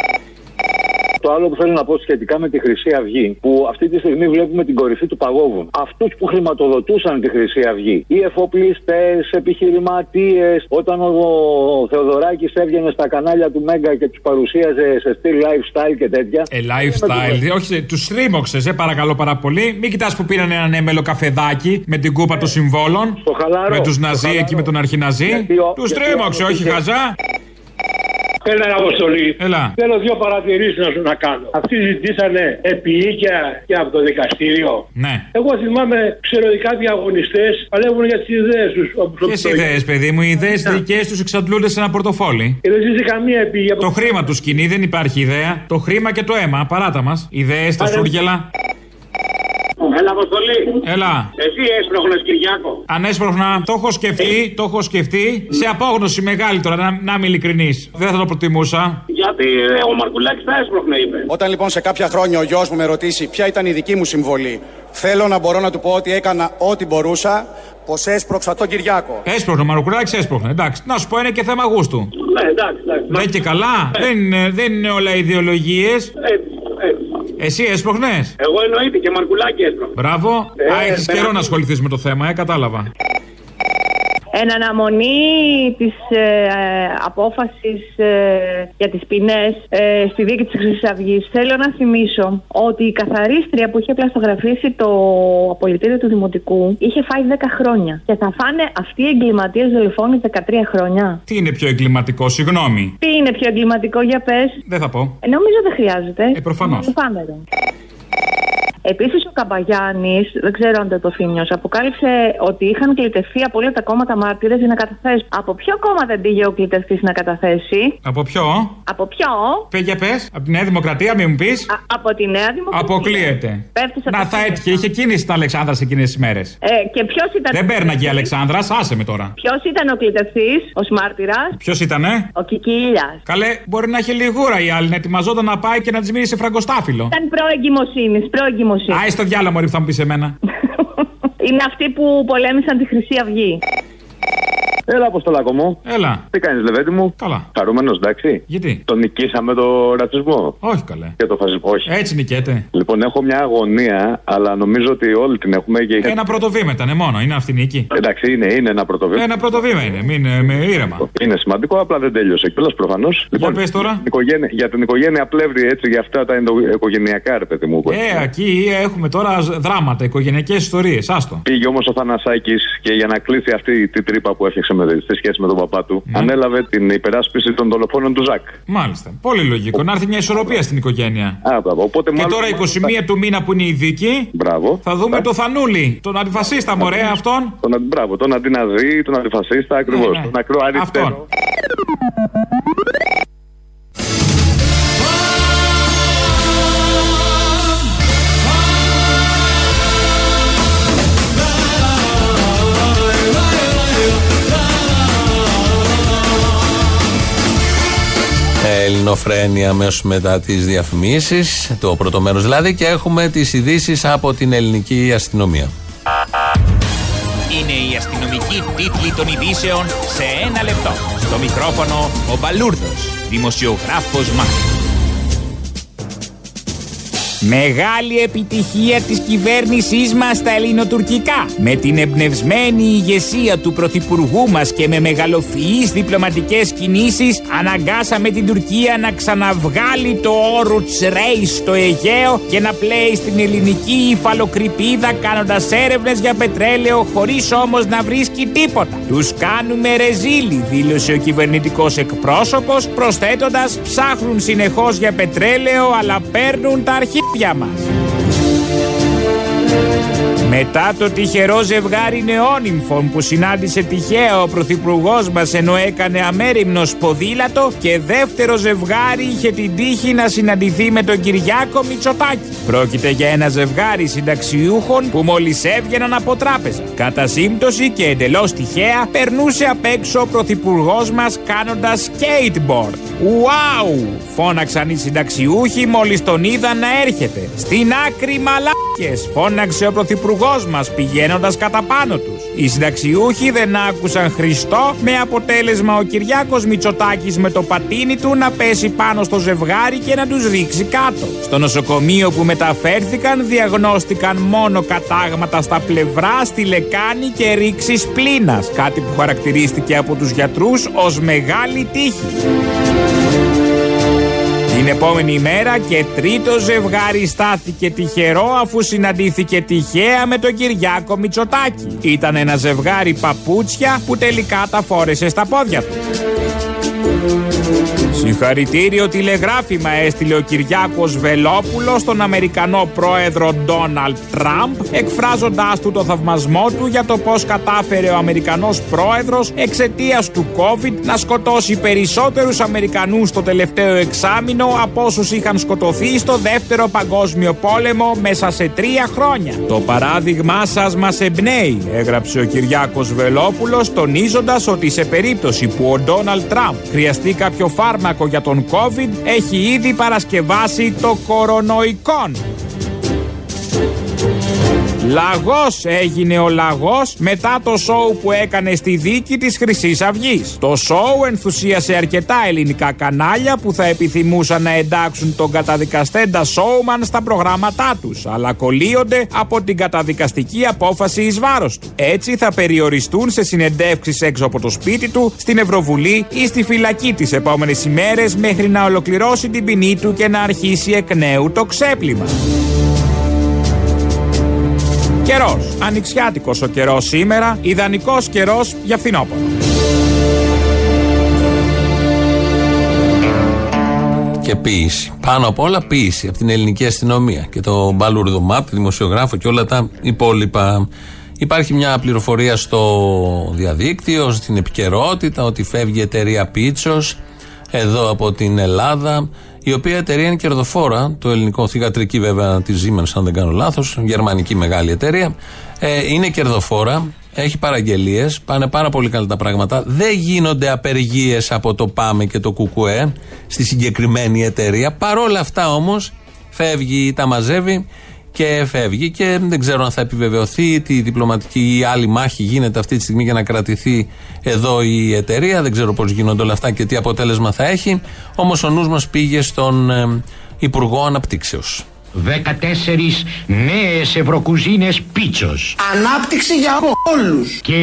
Το άλλο που θέλω να πω σχετικά με τη Χρυσή Αυγή, που αυτή τη στιγμή βλέπουμε την κορυφή του παγόβου. Αυτούς που χρηματοδοτούσαν τη Χρυσή Αυγή, οι εφοπλιστέ, επιχειρηματίες, όταν ο Θεοδωράκης έβγαινε στα κανάλια του Μέγκα και τους παρουσίαζε σε στυλ lifestyle και τέτοια. Ε, lifestyle, όχι, τους τρίμωξε, ε, παρακαλώ πάρα πολύ. Μην κοιτάς που πήραν έναν έμελο καφεδάκι με την κούπα των συμβόλων. Με τους Ναζί εκεί με τον Αρχιναζί. Τους τρίμωξε, όχι χαζά. Έλα, Αποστολή. Έλα. Θέλω δύο παρατηρήσεις να σου να κάνω. Αυτοί ζητήσανε επίοικια και από το δικαστήριο. Ναι. Εγώ θυμάμαι ξεροδικά διαγωνιστές παλεύουν για τις ιδέες τους. Ποιες ιδέες, παιδί μου, οι ιδέες δικές τους εξαντλούνται σε ένα πορτοφόλι. Και δεν ζήσει καμία επίγεια. Το χρήμα τους σκηνή δεν υπάρχει ιδέα. Το χρήμα και το αίμα, παράτα μας. Ιδέες, τα σούργελα. Έλα, Αποστολή. Έλα. Εσύ έσπροχνε, Κυριάκο. Αν έσπροχνα, το έχω σκεφτεί, το έχω σκεφτεί. Σε απόγνωση μεγάλη τώρα, να, να είμαι ειλικρινής. Δεν θα το προτιμούσα. Γιατί ε, ο Μαρκουλάκης τα έσπροχνε, είπε. Όταν λοιπόν σε κάποια χρόνια ο γιος μου με ρωτήσει ποια ήταν η δική μου συμβολή, θέλω να μπορώ να του πω ότι έκανα ό,τι μπορούσα, πως έσπρωξα τον Κυριάκο. Έσπροχνε, ο Μαρκουλάκης έσπροχνε. Εντάξει, να σου πω είναι και θέμα γούστου. Ναι, εντάξει, εντάξει. Δεν και καλά. Ε. Δεν, είναι, δεν είναι όλα ιδεολογίες. Ε, εσύ έσπροχνε. Εγώ εννοείται και Μαρκουλάκη έσπροχνε. Μπράβο. Ε, Α, έχεις καιρό να ασχοληθείς με το θέμα, ε, κατάλαβα. Εν αναμονή της ε, απόφασης ε, για τις ποινές ε, στη δίκη της Χρυσής Αυγής θέλω να θυμίσω ότι η καθαρίστρια που είχε πλαστογραφήσει το απολυτήριο του Δημοτικού είχε φάει 10 χρόνια και θα φάνε αυτοί οι εγκληματίες δολοφόνοι 13 χρόνια. Τι είναι πιο εγκληματικό, συγγνώμη; Τι είναι πιο εγκληματικό, για πες. Δεν θα πω. Ε, νομίζω δεν χρειάζεται. Ε, προφανώς. Πάμε εδώ. Επίσης, ο Καμπαγιάννης, δεν ξέρω αν δεν το θύμιο, αποκάλυψε ότι είχαν κλητευτεί από όλα τα κόμματα μάρτυρες για να καταθέσουν. Από ποιο κόμμα δεν πήγε ο κλητευτής να καταθέσει; Από ποιο; Από ποιο; Πε πες. Από τη Νέα Δημοκρατία, μην μου πεις. Από τη Νέα Δημοκρατία. Αποκλείεται. να θα έτυχε, είχε κίνηση τα Αλεξάνδρας εκείνες τις μέρες. Ε, και ποιος ήταν. Δεν πέρναγε η Αλεξάνδρας, άσε με τώρα. Ποιος ήταν ο κλητευτής, ο μάρτυρας; Ποιος ήτανε; Ο Κικίλιας. Καλέ, μπορεί να είχε λιγούρα η άλλη, να ετοιμαζόταν να πάει και να της μείνει σε φραγκοστάφυλλο. Ήταν προεγκυμοσύνη, προεγκυμοσύνη. Άι στο διάλογο, Μωρή, θα μου πεις εμένα. Είναι αυτοί που πολέμησαν τη Χρυσή Αυγή. Έλα, Αποστολάκο μου. Έλα. Τι κάνεις, Λεβέντι μου; Καλά. Χαρούμενος, εντάξει. Γιατί; Τον νικήσαμε το ρατσισμό. Όχι καλέ. Και το φασισμό, όχι. Έτσι νικέται. Λοιπόν, έχω μια αγωνία, αλλά νομίζω ότι όλοι την έχουμε και. Ένα πρώτο βήμα ήταν μόνο, είναι αυτή η νίκη; Εντάξει, είναι, είναι ένα πρώτο βήμα. Ένα πρώτο βήμα είναι, μην ε, με ήρεμα. Είναι σημαντικό, απλά δεν τέλειωσε κιόλας προφανώς. Λοιπόν, πες τώρα. την οικογένεια- για την οικογένεια πλεύρη, έτσι, για αυτά τα ενδο- οικογενειακά, ρε παιδί μου. που Ε, έχουμε. εκεί έχουμε τώρα δράματα, οικογενειακές ιστορίες. Άστο. Πήγε όμως ο Θανασάκης και για να κλείσει αυτή την τρύπα που έφτιαξε με, στη σχέση με τον παπά του, Ναι. ανέλαβε την υπεράσπιση των δολοφόνων του Ζακ. Μάλιστα. Πολύ λογικό. Να έρθει μια ισορροπία στην οικογένεια. Α, μπράβο. Οπότε, Και μάλλον- τώρα 21 του μήνα που είναι η δίκη, Μπράβο. θα δούμε το Θανούλη, τον αντιφασίστα μωρέ αυτόν. Τον, αντι- μπράβο, τον αντιναζί, τον αντιφασίστα, ακριβώς. Ναι, ναι. Τον ακρό αριστερό. Αυτόν. Ελληνοφρένια αμέσως μετά τις διαφημίσεις, το πρώτο μέρος δηλαδή, και έχουμε τις ειδήσεις από την ελληνική αστυνομία. Είναι η αστυνομική τίτλη των ειδήσεων σε ένα λεπτό. Στο μικρόφωνο ο Μπαλούρδος, δημοσιογράφος Μάρκος. Μεγάλη επιτυχία της κυβέρνησής μας στα ελληνοτουρκικά. Με την εμπνευσμένη ηγεσία του Πρωθυπουργού μας και με μεγαλοφυείς διπλωματικές κινήσεις αναγκάσαμε την Τουρκία να ξαναβγάλει το όρο Ρέι στο Αιγαίο και να πλέει στην ελληνική υφαλοκρηπίδα κάνοντας έρευνες για πετρέλαιο χωρίς όμως να βρίσκει τίποτα. Τους κάνουμε ρεζίλι, δήλωσε ο κυβερνητικός εκπρόσωπος προσθέτοντας ψάχνουν συνεχώς για πετρέλαιο αλλά παίρνουν τα αρχίδια μας. Μετά το τυχερό ζευγάρι νεόνυμφων που συνάντησε τυχαία ο πρωθυπουργός μας ενώ έκανε αμέριμνο ποδήλατο και δεύτερο ζευγάρι είχε την τύχη να συναντηθεί με τον Κυριάκο Μητσοτάκη. Πρόκειται για ένα ζευγάρι συνταξιούχων που μόλις έβγαιναν από τράπεζα. Κατά σύμπτωση και εντελώς τυχαία περνούσε απ' έξω ο πρωθυπουργός μας κάνοντας skateboard. Wow! Φώναξαν οι συνταξιούχοι μόλις τον είδαν να έρχεται. Στην άκρη μαλάκες φώναξε ο πρωθυπουργός μας πηγαίνοντας κατά πάνω τους. Οι συνταξιούχοι δεν άκουσαν Χριστό με αποτέλεσμα ο Κυριάκος Μητσοτάκης με το πατίνι του να πέσει πάνω στο ζευγάρι και να τους ρίξει κάτω. Στο νοσοκομείο που μεταφέρθηκαν διαγνώστηκαν μόνο κατάγματα στα πλευρά, στη λεκάνη και ρήξη πλήνας. Κάτι που χαρακτηρίστηκε από τους γιατρούς ως μεγάλη τύχη. Την επόμενη ημέρα και τρίτο ζευγάρι στάθηκε τυχερό αφού συναντήθηκε τυχαία με τον Κυριάκο Μητσοτάκη. Ήταν ένα ζευγάρι παπούτσια που τελικά τα φόρεσε στα πόδια του. Συγχαρητήριο τηλεγράφημα έστειλε ο Κυριάκος Βελόπουλος στον Αμερικανό πρόεδρο Ντόναλτ Τραμπ εκφράζοντάς του το θαυμασμό του για το πως κατάφερε ο Αμερικανός πρόεδρος εξαιτίας του COVID να σκοτώσει περισσότερους Αμερικανούς το τελευταίο εξάμηνο από όσους είχαν σκοτωθεί στο δεύτερο παγκόσμιο πόλεμο μέσα σε τρία χρόνια. Το παράδειγμά σας μας εμπνέει, έγραψε ο Κυριάκος Βελόπουλος τονίζοντας ότι σε περίπτωση που ο Ντόναλτ Τραμπ χρειαστεί κάποιο φάρμακο για τον COVID έχει ήδη παρασκευάσει το κορονοϊκόν. Λαγός έγινε ο λαγός μετά το σοου που έκανε στη δίκη της χρυσής αυγής. Το σοου ενθουσίασε αρκετά ελληνικά κανάλια που θα επιθυμούσαν να εντάξουν τον καταδικαστέντα σόουμαν στα προγράμματά τους, αλλά κολλείονται από την καταδικαστική απόφαση εις βάρος του. Έτσι θα περιοριστούν σε συνεντεύξεις έξω από το σπίτι του, στην Ευρωβουλή ή στη φυλακή τις επόμενες ημέρες μέχρι να ολοκληρώσει την ποινή του και να αρχίσει εκ νέου το ξέπλυμα. Καιρός. Ανοιξιάτικος ο καιρός σήμερα. Ιδανικός καιρός για φθινόπωρο. Και ποίηση. Πάνω απ' όλα ποίηση από την ελληνική αστυνομία και το Μπαλούρδο Μαπ, δημοσιογράφο και όλα τα υπόλοιπα. Υπάρχει μια πληροφορία στο διαδίκτυο, στην επικαιρότητα, ότι φεύγει η εταιρεία Πίτσος εδώ από την Ελλάδα, η οποία εταιρεία είναι κερδοφόρα. Το ελληνικό θηγατρική βέβαια τη Siemens, αν δεν κάνω λάθος, γερμανική μεγάλη εταιρεία. Ε, είναι κερδοφόρα, έχει παραγγελίες, πάνε πάρα πολύ καλά τα πράγματα. Δεν γίνονται απεργίες από το ΠΑΜΕ και το ΚΚΕ στη συγκεκριμένη εταιρεία. Παρόλα αυτά όμως φεύγει, τα μαζεύει και φεύγει. Και δεν ξέρω αν θα επιβεβαιωθεί τι διπλωματική ή άλλη μάχη γίνεται αυτή τη στιγμή για να κρατηθεί εδώ η εταιρεία. Δεν ξέρω πώς γίνονται όλα αυτά και τι αποτέλεσμα θα έχει. Όμως ο νους μας πήγε στον ε, Υπουργό Αναπτύξεως. 14 νέες ευρωκουζίνες πίτσος. Ανάπτυξη για όλους. Και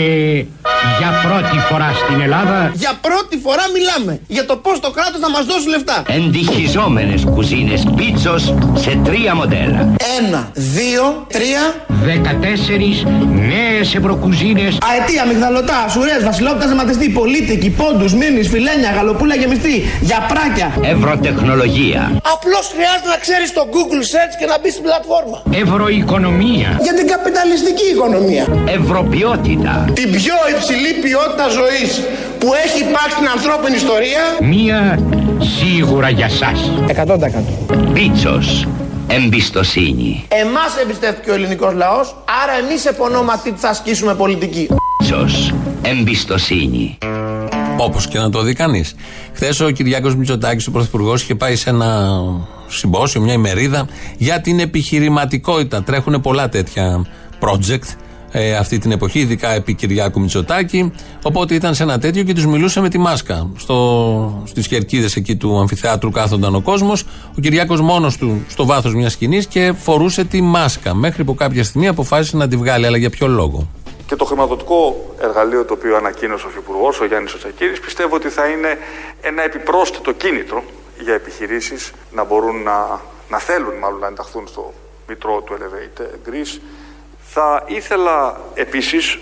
για πρώτη φορά στην Ελλάδα... Για πρώτη φορά μιλάμε για το πώς το κράτος θα μας δώσει λεφτά. Εντυχιζόμενες κουζίνες πίτσος σε τρία μοντέλα. Ένα, δύο, τρία... 14 νέες ευρωκουζίνες... Αετία, μυγδαλωτά, σουρές, βασιλόπτας, αιματιστή, πολίτικη, πόντους, μήνυς, φιλένια, γαλοπούλα γεμιστή, για πράκια. Ευρωτεχνολογία. Απλώς χρειάζεται να ξέρεις το Google Search και να μπει στην πλατφόρμα. Ευρωοικονομία. Για την καπιταλιστική οικονομία. Ευρωποιότητα. Την πιο υψηλή ποιότητα ζωής που έχει υπάρξει στην ανθρώπινη ιστορία. Μία σίγουρα για σας. 100%. Πίτσος. Εμπιστοσύνη. Εμάς εμπιστεύτηκε ο ελληνικός λαός, άρα εμείς επωνόματι θα ασκήσουμε πολιτική. Πίτσος. Εμπιστοσύνη. Όπως και να το δει κανείς. Χθες ο Κυριάκος Μητσοτάκης, ο Πρωθυπουργός, είχε πάει σε ένα συμπόσιο, μια ημερίδα για την επιχειρηματικότητα. Τρέχουν πολλά τέτοια project ε, αυτή την εποχή, ειδικά επί Κυριάκου Μητσοτάκη. Οπότε ήταν σε ένα τέτοιο και τους μιλούσε με τη μάσκα. Στις κερκίδες εκεί του αμφιθεάτρου κάθονταν ο κόσμος. Ο Κυριάκος μόνος του στο βάθος μιας σκηνής και φορούσε τη μάσκα. Μέχρι που κάποια στιγμή αποφάσισε να τη βγάλει. Αλλά για ποιο λόγο. Και το χρηματοδοτικό εργαλείο το οποίο ανακοίνωσε ο Υφυπουργός, ο Γιάννης Οτσακύρη, πιστεύω ότι θα είναι ένα επιπρόσθετο κίνητρο για επιχειρήσεις να μπορούν να, να θέλουν μάλλον να ενταχθούν στο μητρό του Elevate Greece. Θα ήθελα επίσης,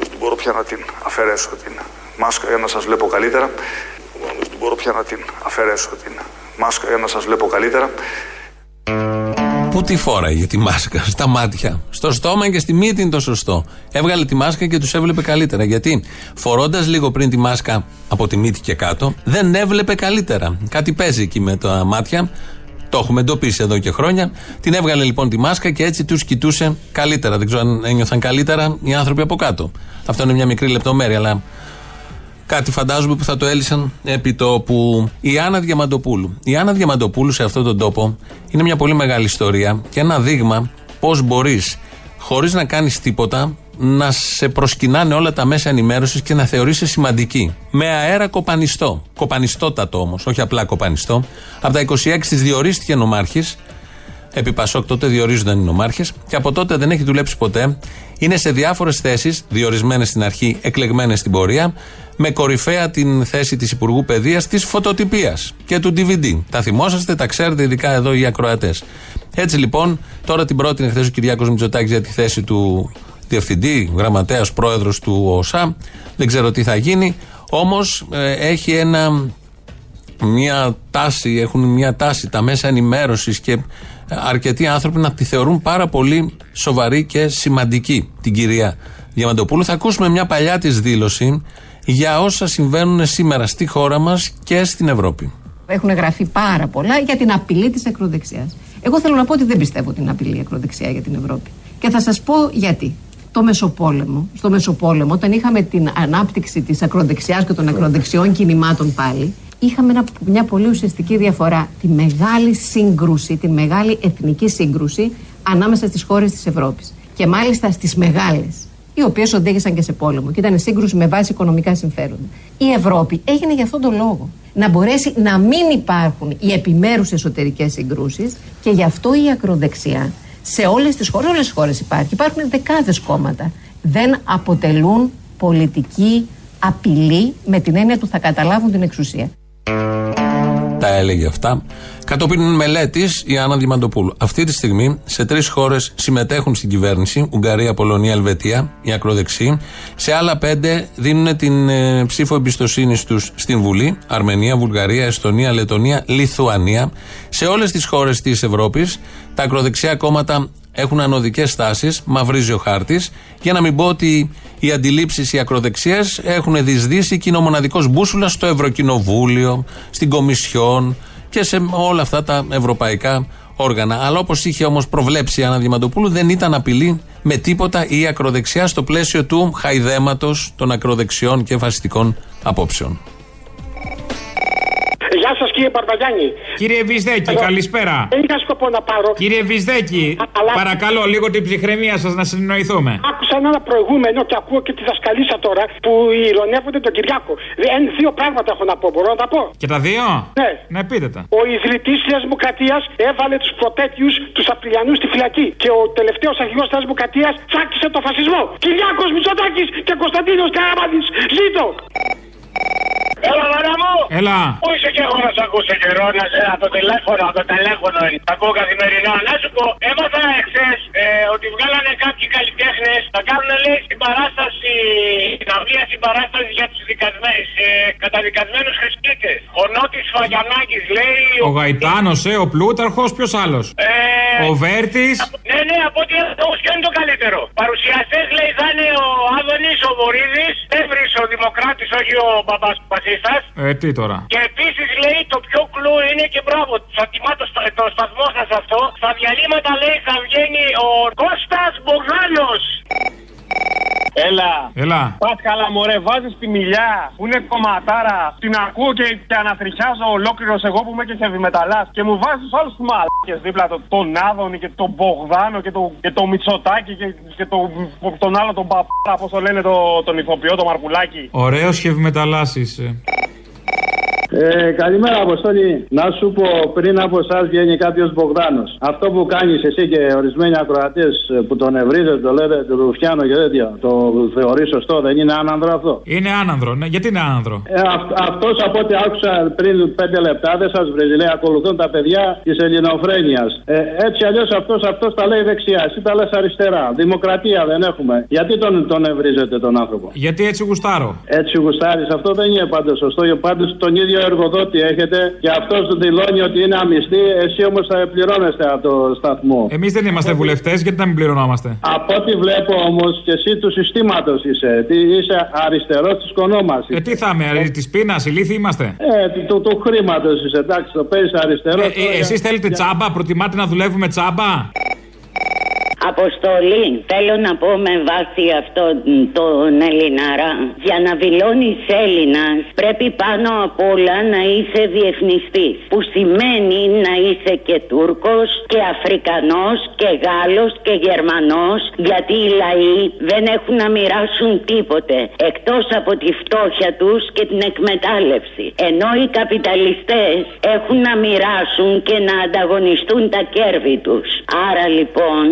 δεν μπορώ πια να την αφαιρέσω την μάσκα για να σας βλέπω καλύτερα. Δεν μπορώ πια να την αφαιρέσω την μάσκα για να σας βλέπω καλύτερα. Πού τη φόραγε τη μάσκα, στα μάτια. Στο στόμα και στη μύτη είναι το σωστό. Έβγαλε τη μάσκα και τους έβλεπε καλύτερα. Γιατί; Φορώντας λίγο πριν τη μάσκα από τη μύτη και κάτω, δεν έβλεπε καλύτερα. Κάτι παίζει εκεί με τα μάτια. Το έχουμε εντοπίσει εδώ και χρόνια. Την έβγαλε λοιπόν τη μάσκα και έτσι τους κοιτούσε καλύτερα. Δεν ξέρω αν ένιωθαν καλύτερα οι άνθρωποι από κάτω. Αυτό είναι μια μικρή λεπτομέρεια, αλλά Κάτι φαντάζομαι που θα το έλυσαν επί που Η Άννα Διαμαντοπούλου. Η Άννα Διαμαντοπούλου σε αυτόν τον τόπο είναι μια πολύ μεγάλη ιστορία και ένα δείγμα πώς μπορείς χωρίς να κάνεις τίποτα να σε προσκυνάνε όλα τα μέσα ενημέρωσης και να θεωρείσαι σημαντική. Με αέρα κοπανιστό. Κοπανιστότατο όμως, όχι απλά κοπανιστό. Από τα 26 της διορίστηκε νομάρχης. Επί Πασόκ τότε διορίζονταν οι νομάρχες και από τότε δεν έχει δουλέψει ποτέ. Είναι σε διάφορες θέσεις, διορισμένες στην αρχή, εκλεγμένες στην πορεία με κορυφαία την θέση της Υπουργού Παιδείας της φωτοτυπίας και του DVD. Τα θυμόσαστε, τα ξέρετε, ειδικά εδώ οι ακροατές. Έτσι λοιπόν, τώρα την πρότεινε χθες ο Κυριάκος Μητσοτάκης για τη θέση του διευθυντή, γραμματέας, πρόεδρος του ΟΣΑ. Δεν ξέρω τι θα γίνει. Όμως ε, έχει ένα, μια τάση, έχουν μια τάση τα μέσα ενημέρωσης και αρκετοί άνθρωποι να τη θεωρούν πάρα πολύ σοβαρή και σημαντική την κυρία Διαμαντοπούλου. Θα ακούσουμε μια παλιά της δήλωση για όσα συμβαίνουν σήμερα στη χώρα μας και στην Ευρώπη. Έχουν γραφεί πάρα πολλά για την απειλή της ακροδεξιάς. Εγώ θέλω να πω ότι δεν πιστεύω την απειλή ακροδεξιά για την Ευρώπη. Και θα σας πω γιατί. Το Μεσοπόλεμο, στο Μεσοπόλεμο, όταν είχαμε την ανάπτυξη της ακροδεξιάς και των ακροδεξιών κινημάτων πάλι, είχαμε μια πολύ ουσιαστική διαφορά. Τη μεγάλη σύγκρουση, τη μεγάλη εθνική σύγκρουση ανάμεσα στις χώρες της Ευρώπης. Και μάλιστα στις μεγάλες οι οποίες οδήγησαν και σε πόλεμο και ήταν σύγκρουση με βάση οικονομικά συμφέροντα. Η Ευρώπη έγινε για αυτόν τον λόγο. Να μπορέσει να μην υπάρχουν οι επιμέρους εσωτερικές συγκρούσεις και γι' αυτό η ακροδεξιά σε όλες τις χώρες, όλες τις χώρες υπάρχει, υπάρχουν δεκάδες κόμματα. Δεν αποτελούν πολιτική απειλή με την έννοια του θα καταλάβουν την εξουσία τα έλεγε αυτά. Κατόπιν μελέτης η Άννα Διαμαντοπούλου. Αυτή τη στιγμή σε τρεις χώρες συμμετέχουν στην κυβέρνηση: Ουγγαρία, Πολωνία, Ελβετία, οι ακροδεξοί. Σε άλλα πέντε δίνουν την ε, ψήφο εμπιστοσύνης τους στην Βουλή: Αρμενία, Βουλγαρία, Εστονία, Λετωνία, Λιθουανία. Σε όλες τις χώρες της Ευρώπης τα ακροδεξιά κόμματα έχουν ανωδικές τάσει, μαυρίζει ο χάρτης, για να μην πω ότι οι αντιλήψεις οι ακροδεξιές έχουν δυσδύσει και είναι ο μοναδικός μπούσουλας στο Ευρωκοινοβούλιο, στην Κομισιόν και σε όλα αυτά τα ευρωπαϊκά όργανα. Αλλά όπως είχε όμως προβλέψει η Άννα Διαμαντοπούλου, δεν ήταν απειλή με τίποτα η ακροδεξιά στο πλαίσιο του χαϊδέματος των ακροδεξιών και φασιστικών απόψεων Γεια σας κύριε Μπαρμπαγιάννη. Κύριε Βυσδέκη, Εδώ. καλησπέρα. Δεν είχα σκοπό να πάρω. Κύριε Βυσδέκη, Αλλά- παρακαλώ λίγο την ψυχραιμία σας να συνεννοηθούμε. Άκουσα ένα προηγούμενο και ακούω και τη δασκαλίσα τώρα που ηρωνεύονται τον Κυριάκο. Εν, δύο πράγματα έχω να πω. Μπορώ να τα πω; Και τα δύο; Ναι. Ναι, πείτε τα. Ο ιδρυτής της Νέας Δημοκρατίας έβαλε τους προτέτειου τους Απριλιανούς στη φυλακή. Και ο τελευταίος αρχηγός της Νέας Δημοκρατίας τσάκισε το φασισμό. Κυριάκος Μητσοτάκης και Κωνσταντίνος Καραμάνη. Ζήτω! Έλα, μάνα μου! Έλα. Πού είσαι και εγώ να σε ακούσω καιρό, να σε από το τηλέφωνο, από το τηλέφωνο. Τα ακούω καθημερινά. Να σου πω, έμαθα εχθές ε, ότι βγάλανε κάποιοι καλλιτέχνες να κάνουν λέει στην παράσταση, στην αυλία συμπαράσταση για τους ε, καταδικασμένους χρηστήτε. Ο Νότι Φαγιανάκης λέει. Ο Γαϊτάνος, ε, ο Πλούταρχος, ποιος άλλος; Ε, Ο Βέρτης; Ναι, ναι, από ό,τι όμως ποιο είναι το καλύτερο. Παρουσιαστές λέει θα είναι ο Άδωνης, ο Βορύδης, Εύρη ο Δημοκράτη, όχι ο μπαμπάς του Πασίστα. Ε, τι τώρα; Και επίσης λέει το πιο κλου είναι και μπράβο. Θα τιμά το, στα- το σταθμό σας αυτό. Στα διαλύματα λέει θα βγαίνει ο Κώστας Μπογδάνος. Έλα. Έλα. Πάσχαλα, μωρέ, βάζεις τη μιλιά που είναι κομματάρα. Την ακούω και, και ανατριχιάζω ολόκληρος εγώ που είμαι και χεβιμεταλά. Και μου βάζεις όλους τους μαλάκες δίπλα. Το, τον Άδωνη και τον Μπογδάνο και, το, και το Μητσοτάκη και, και το, τον άλλο τον Παπάρα, πώ το λένε, το, τον ηθοποιό, το Μαρκουλάκι. Ωραίος χευμεταλλάσσει. Ε, καλημέρα, Αποστόλη. Να σου πω, πριν από εσάς βγαίνει κάποιος Μπογδάνος. Αυτό που κάνεις εσύ και ορισμένοι ακροατές που τον ευρίζετε, το λέτε του Ρουφιάνο και τέτοιο, το θεωρείς σωστό, δεν είναι άνανδρο αυτό; Είναι άνανδρο, ναι. Γιατί είναι άνανδρο; Ε, Αυτός από ό,τι άκουσα πριν πέντε λεπτά δεν σας βρίζει. Λέει ακολουθούν τα παιδιά της ελληνοφρένειας. Ε, έτσι αλλιώς αυτός αυτός τα λέει δεξιά. Εσύ τα λες αριστερά. Δημοκρατία δεν έχουμε. Γιατί τον, τον ευρίζετε τον άνθρωπο; Γιατί έτσι γουστάρω. Έτσι γουστάρεις, αυτό δεν είναι πάντως σωστό. Πάντως τον ίδιο εργοδότη έχετε και αυτό δηλώνει ότι είναι αμυστή, εσύ όμως θα πληρώνεστε από το σταθμό. Εμείς δεν είμαστε βουλευτές, γιατί να μην πληρωνόμαστε; Από ό,τι βλέπω όμως και εσύ του συστήματος είσαι. Τι είσαι αριστερός της κονόμα. Ε, τι θα είμαι, της πείνας, ηλίθιοι είμαστε; Ε, του, του χρήματος είσαι, εντάξει, το παίζεις αριστερό. Ε, ε, Εσείς θέλετε τσάμπα, προτιμάτε να δουλεύουμε τσάμπα; Αποστολή, θέλω να πω με βάση αυτό τον Ελληναρά. Για να δηλώνεις Έλληνας, πρέπει πάνω απ' όλα να είσαι διεθνιστής. Που σημαίνει να είσαι και Τούρκος και Αφρικανός και Γάλλος και Γερμανός. Γιατί οι λαοί δεν έχουν να μοιράσουν τίποτε εκτός από τη φτώχεια τους και την εκμετάλλευση. Ενώ οι καπιταλιστές έχουν να μοιράσουν και να ανταγωνιστούν τα κέρδη τους. Άρα λοιπόν,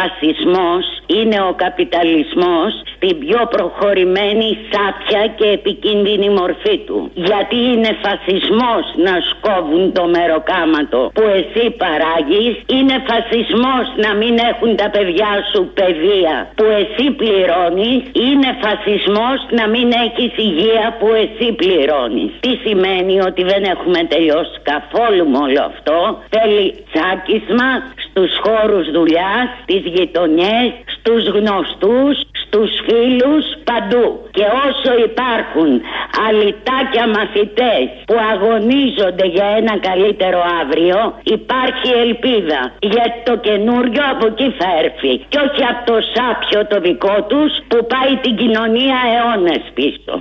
φασισμός είναι ο καπιταλισμός στην πιο προχωρημένη σάπια και επικίνδυνη μορφή του. Γιατί είναι φασισμός να σκόβουν το μεροκάματο που εσύ παράγεις, είναι φασισμός να μην έχουν τα παιδιά σου παιδεία που εσύ πληρώνεις, είναι φασισμός να μην έχεις υγεία που εσύ πληρώνεις. Τι σημαίνει ότι δεν έχουμε τελειώσει καθόλου με όλο αυτό; Θέλει τσάκισμα στους χώρους δουλειάς, στις γειτονιές, στους γνωστούς, στους φίλους, παντού. Και όσο υπάρχουν αλυτάκια μαθητές που αγωνίζονται για ένα καλύτερο αύριο, υπάρχει ελπίδα. Γιατί το καινούριο από εκεί θα έρθει. Και όχι από το σάπιο το δικό τους που πάει την κοινωνία αιώνες πίσω.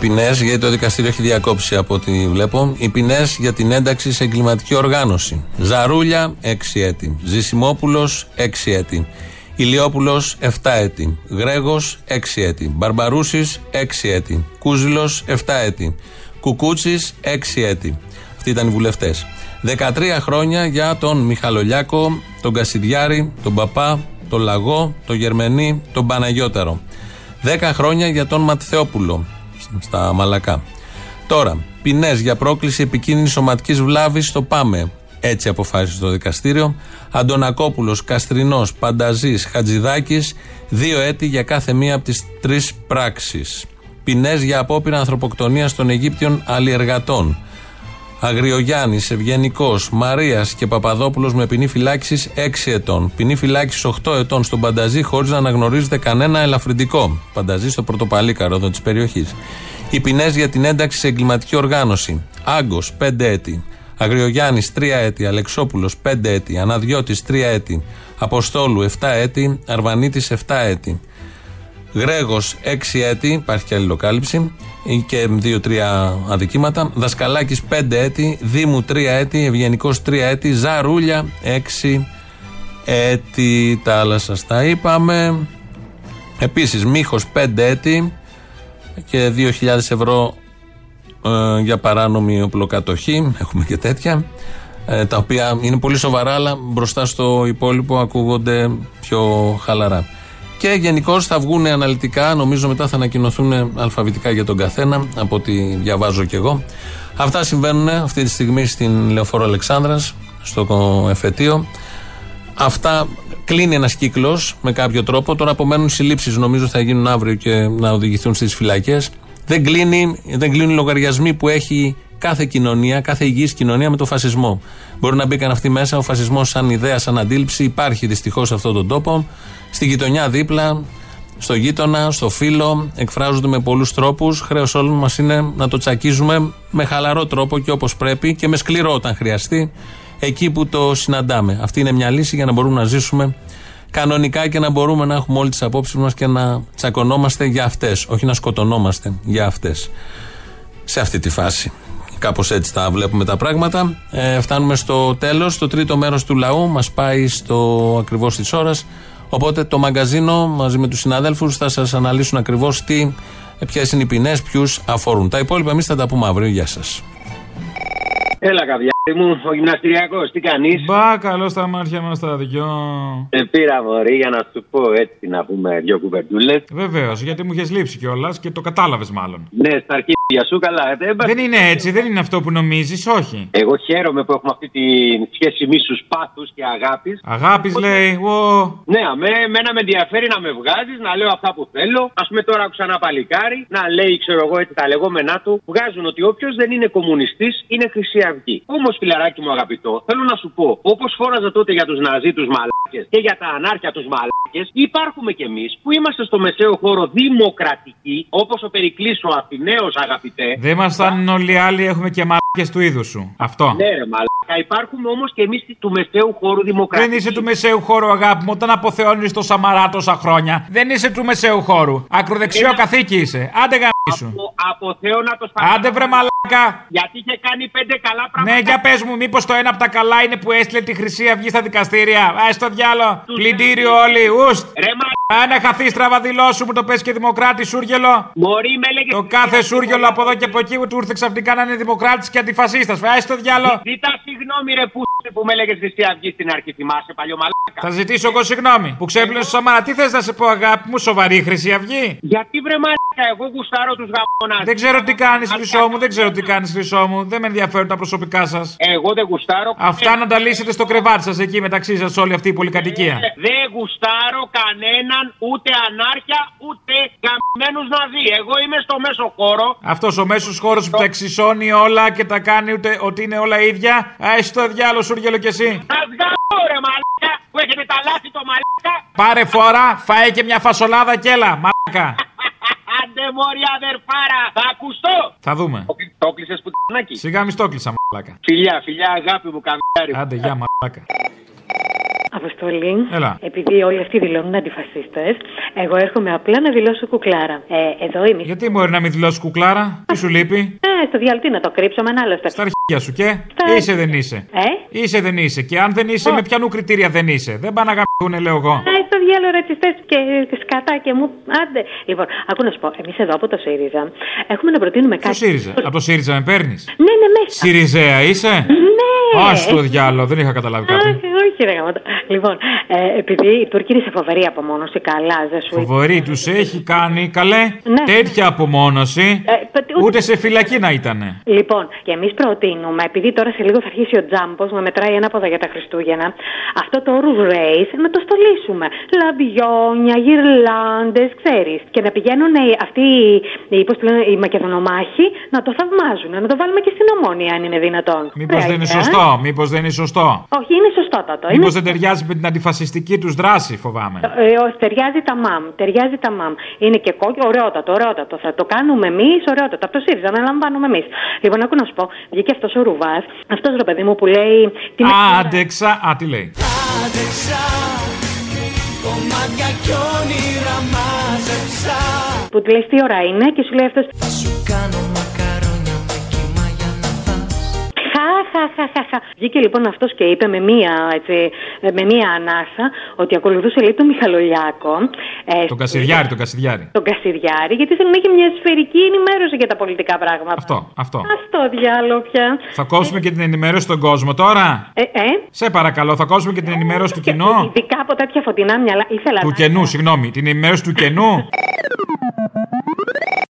Ποινές, γιατί το δικαστήριο έχει διακόψει από ό,τι βλέπω, οι ποινές για την ένταξη σε εγκληματική οργάνωση. Ζαρούλια, 6 έτη. Ζησιμόπουλος, 6 έτη. Ηλιόπουλος, 7 έτη. Γρέγος, 6 έτη. Μπαρμπαρούσης, 6 έτη. Κούζηλο, 7 έτη. Κουκούτσι, 6 έτη. Αυτοί ήταν οι βουλευτές. 13 χρόνια για τον Μιχαλολιάκο, τον Κασιδιάρη, τον Παπά, τον Λαγό, τον Γερμενή, τον Παναγιώταρο. 10 χρόνια για τον Ματθεόπουλο στα Μαλακά. Τώρα, ποινές για πρόκληση επικίνδυνης σωματικής βλάβης στο ΠΑΜΕ. Έτσι αποφάσισε το δικαστήριο. Αντωνακόπουλος, Καστρινός, Πανταζής, Χατζηδάκης, δύο έτη για κάθε μία από τις τρεις πράξεις. Ποινές για απόπειρα ανθρωποκτονίας των Αιγύπτιων αλλιεργατών. Αγριογιάννης, Ευγενικός, Μαρίας και Παπαδόπουλος με ποινή φυλάξη 6 ετών. Ποινή φυλάξη 8 ετών στον Πανταζή χωρίς να αναγνωρίζεται κανένα ελαφρυντικό. Πανταζή στο πρωτοπαλίκαρο εδώ της περιοχής. Οι ποινές για την ένταξη σε εγκληματική οργάνωση. Άγκος 5 έτη. Αγριογιάννης 3 έτη. Αλεξόπουλος 5 έτη. Αναδιώτης 3 έτη. Αποστόλου 7 έτη. Αρβανίτης 7 έτη. Γρέγος 6 έτη, υπάρχει και αλληλοκάλυψη και 2-3 αδικήματα. Δασκαλάκης 5 έτη, Δήμου 3 έτη, Ευγενικός 3 έτη, Ζαρούλια 6 έτη. Τα άλλα σα τα είπαμε. Επίσης, Μίχο 5 έτη και 2.000 ευρώ ε, για παράνομη οπλοκατοχή. Έχουμε και τέτοια. Ε, τα οποία είναι πολύ σοβαρά, αλλά μπροστά στο υπόλοιπο ακούγονται πιο χαλαρά. Και γενικώ θα βγουν αναλυτικά, νομίζω μετά θα ανακοινωθούν αλφαβητικά για τον καθένα, από ό,τι διαβάζω κι εγώ. Αυτά συμβαίνουν αυτή τη στιγμή στην Λεωφόρο Αλεξάνδρας, στο εφετείο. Αυτά κλείνει ένας κύκλος με κάποιο τρόπο. Τώρα απομένουν συλλήψεις, νομίζω θα γίνουν αύριο και να οδηγηθούν στις φυλακές. Δεν, κλείνει, δεν κλείνουν οι λογαριασμοί που έχει κάθε κοινωνία, κάθε υγιής κοινωνία με το φασισμό. Μπορεί να μπήκαν αυτοί μέσα. Ο φασισμός, σαν ιδέα, σαν αντίληψη, υπάρχει δυστυχώς σε αυτόν τον τόπο. Στη γειτονιά δίπλα, στο γείτονα, στο φίλο, εκφράζονται με πολλούς τρόπους. Χρέος όλων μας είναι να το τσακίζουμε με χαλαρό τρόπο και όπως πρέπει και με σκληρό όταν χρειαστεί, εκεί που το συναντάμε. Αυτή είναι μια λύση για να μπορούμε να ζήσουμε κανονικά και να μπορούμε να έχουμε όλες τις απόψεις μας και να τσακωνόμαστε για αυτές. Όχι να σκοτωνόμαστε για αυτές. Σε αυτή τη φάση. Κάπως έτσι τα βλέπουμε τα πράγματα. Ε, φτάνουμε στο τέλος. Το τρίτο μέρος του λαού μας πάει στο ακριβώς της ώρας. Οπότε το μαγκαζίνο μαζί με τους συναδέλφους θα σας αναλύσουν ακριβώς τι, ποιες είναι οι ποινές, ποιους αφορούν. Τα υπόλοιπα εμείς θα τα πούμε αύριο. Γεια σας. Έλα, καβιάρι μου, ο γυμναστηριακός, τι κάνεις; Μπα, καλό στα μάτια μας τα δυο. Σε πήρα μωρή για να σου πω έτσι να πούμε δύο κουβεντούλες. Βεβαίως, γιατί μου είχες λείψει κιόλας και το κατάλαβες μάλλον. Ναι, στα αρχίδια σου καλά. Ε, Δεν είναι έτσι, δεν είναι αυτό που νομίζεις, όχι. Εγώ χαίρομαι που έχουμε αυτή τη σχέση μίσου πάθους και αγάπης. Αγάπης λέει, ο. Ναι, αμέ, εμένα με ενδιαφέρει να με βγάζεις, να λέω αυτά που θέλω. Α πούμε τώρα άκουσα ένα παλικάρι να λέει, ξέρω εγώ, έτσι τα λεγόμενά του. Βγάζουν ότι όποιος δεν είναι κομμουνιστής είναι Χρυσή Αυγή. Όμως, φιλαράκι μου αγαπητό, θέλω να σου πω, όπως φόραζα τότε για τους Ναζί τους μαλάκες και για τα ανάρκια τους μαλάκες, υπάρχουμε κι εμείς που είμαστε στο μεσαίο χώρο δημοκρατικοί, όπως ο Περικλής ο Αθηναίος αγαπητέ. Δεν ήμασταν όλοι οι άλλοι, έχουμε και μαλάκες του είδους σου. Αυτό. Ναι, ρε μαλάκα. Υπάρχουμε όμως και εμείς του μεσαίου χώρου δημοκρατίας. Δεν είσαι του μεσαίου χώρου, αγάπη μου, όταν αποθεώνεις το Σαμαρά τόσα χρόνια. Δεν είσαι του μεσαίου χώρου. Ακροδεξιό Ένα- καθήκη είσαι. Άντε γαμίσου. Από, από Θεό να το σταματήσω. Άντε βρε μαλάκα. Γιατί είχε κάνει πέντε καλά πράγματα. Ναι, για πες μου, μήπως το ένα από τα καλά είναι που έστειλε τη Χρυσή Αυγή στα δικαστήρια. Α στο διάλο. Πλυντήριο όλοι. Ουστ. Ρε μα. Αν χαθεί στραβαδηλός σου μου το πες και δημοκράτη σούργελο. Μωρή με έλεγε. Το κάθε σούργελο από εδώ και από εκεί που του ήρθε ξαφνικά να είναι δημοκράτης και αντιφασίστας. Α στο διάλο. Ζητά συγγνώμη ρε που, που με έλεγες Χρυσή Αυγή στην αρχή. Θυμάσαι παλιό μαλάκα. Θα ζητήσω εγώ συγγνώμη που ξέπλυνες στο Σαμαρά. Τι θες να σε πω, αγάπη μου, σοβαρή η Χρυσή Αυγή; Γιατί βρε μαλάκα, εγώ γουστάρω τους γαμονάδε. Δεν ξέρω τι κάνεις, Χρυσό μου, δεν ξέρω τι κάνεις, Χρυσό μου. Δεν με ενδιαφέρουν τα προσωπικά σας. Εγώ δεν γουστάρω. Αυτά να τα λύσετε στο κρεβάτι σας εκεί μεταξύ σας όλη αυτή η πολυκατοικία. Δεν γουστάρω κανέναν ούτε ανάρχια ούτε γαμμένου να δει. Εγώ είμαι στο μέσο χώρο. Αυτός ο μέσος χώρος που τα εξισώνει όλα και τα κάνει ούτε ότι είναι όλα ίδια. Α, εσύ το διάλογο, Σούργελο κι εσύ. Θα σγαμώ ρε μαλάκα που έχετε τα λάθη το μαλάκα. Πάρε φορά, φάε και μια φασολάδα και έλα, μαλάκα. Άντε μωρή αδερφάρα, θα ακουστώ. Θα δούμε. Το κλείσες που τ***νάκι. Σιγά μη στο κλείσα, μαλάκα. Φιλιά, φιλιά, αγάπη μου, καμιάρι. Άντε, γεια, μαλάκα. Αποστολή. Έλα. Επειδή όλοι αυτοί δηλώνουν αντιφασίστες, εγώ έρχομαι απλά να δηλώσω κουκλάρα. Ε, εδώ είμαι. Γιατί μπορεί να μην δηλώσει κουκλάρα, τι σου λείπει; Ε, στο διαλυτή να το κρύψω με ένα άλλο Στα αρχίδια σου και; Στα- Είσαι δεν είσαι. Ε; Είσαι δεν είσαι. Και αν δεν είσαι, με πιανού κριτήρια δεν είσαι; Δεν πάνε να γαμπούν, λέω εγώ. Ε, στο διάλογο ρατσιστέ και σκατά και μου. Άντε. Λοιπόν, ακού να σου πω, εμείς εδώ από το ΣΥΡΙΖΑ έχουμε να προτείνουμε Το κάτι. ΣΥΡΙΖΑ. Από το ΣΥΡΙΖΑ με παίρνεις; Ναι, ναι, μέσα. ΣΥΡΙΖΑ είσαι; Ναι. Α το διάλογο, δεν είχα καταλάβει κάτι. Αχ, όχι, ρε γαμώτα. Λοιπόν, ε, επειδή οι Τούρκοι είναι σε φοβερή απομόνωση, καλά, δεν σου Φοβερή τους έχει κάνει, καλέ. Ναι. Τέτοια απομόνωση. Ε, π- ούτε- Ούτε σε φυλακή να ήτανε. Λοιπόν, και εμείς προτείνουμε, επειδή τώρα σε λίγο θα αρχίσει ο τζάμπος, με μετράει ανάποδα για τα Χριστούγεννα, αυτό το Rouge Race να το στολίσουμε. λαμπιόνια, γυρλάντες, ξέρεις. Και να πηγαίνουν οι- αυτοί οι, πώς το λένε, οι μακεδονομάχοι να το θαυμάζουν. Να το βάλουμε και στην ομόνια, αν είναι δυνατόν. Μήπως Ωραία, δεν είναι ε; Σωστό, μήπως δεν είναι σωστό; Όχι, είναι σωστότατο. Μήπως Είναι... δεν ταιριάζει με την αντιφασιστική τους δράση, φοβάμαι. Ε, όχι, ταιριάζει τα μαμ. Ταιριάζει τα μαμ. Είναι και κόκκινο, ωραιότατο, ωραιότατο. Θα το κάνουμε εμείς, ωραιότατο. Από το ΣΥΡΙΖΑ, αναλαμβάνουμε εμείς. Λοιπόν, ακού να σου πω, βγήκε αυτός ο Ρουβάς, αυτός ρε παιδί μου που λέει. Τι με χώρα- Άντεξα. Α, τι λέει; Άντεξα Κομμάτια κι όνειρα μάζεψα Που του λες τι ώρα είναι και σου λέει αυτό. Θα σου κάνω Χα, χα, χα, χα, χα. Βγήκε λοιπόν αυτός και είπε με μία, έτσι, με μία ανάσα ότι ακολουθούσε λέει τον Μιχαλολιάκο. Ε, Τον Κασιδιάρη, τον Κασιδιάρη. τον Κασιδιάρη, γιατί θέλει να έχει μια σφαιρική ενημέρωση για τα πολιτικά πράγματα. Αυτό, αυτό. Α το διάλογο πια. Θα κόψουμε και την ενημέρωση στον κόσμο τώρα; Ε, ε, Σε παρακαλώ, θα κόψουμε και την ενημέρωση του κοινού; ειδικά από τέτοια φωτεινά μυαλά. Ήθελα Του να. κενού, συγγνώμη. Την ενημέρωση του κενού;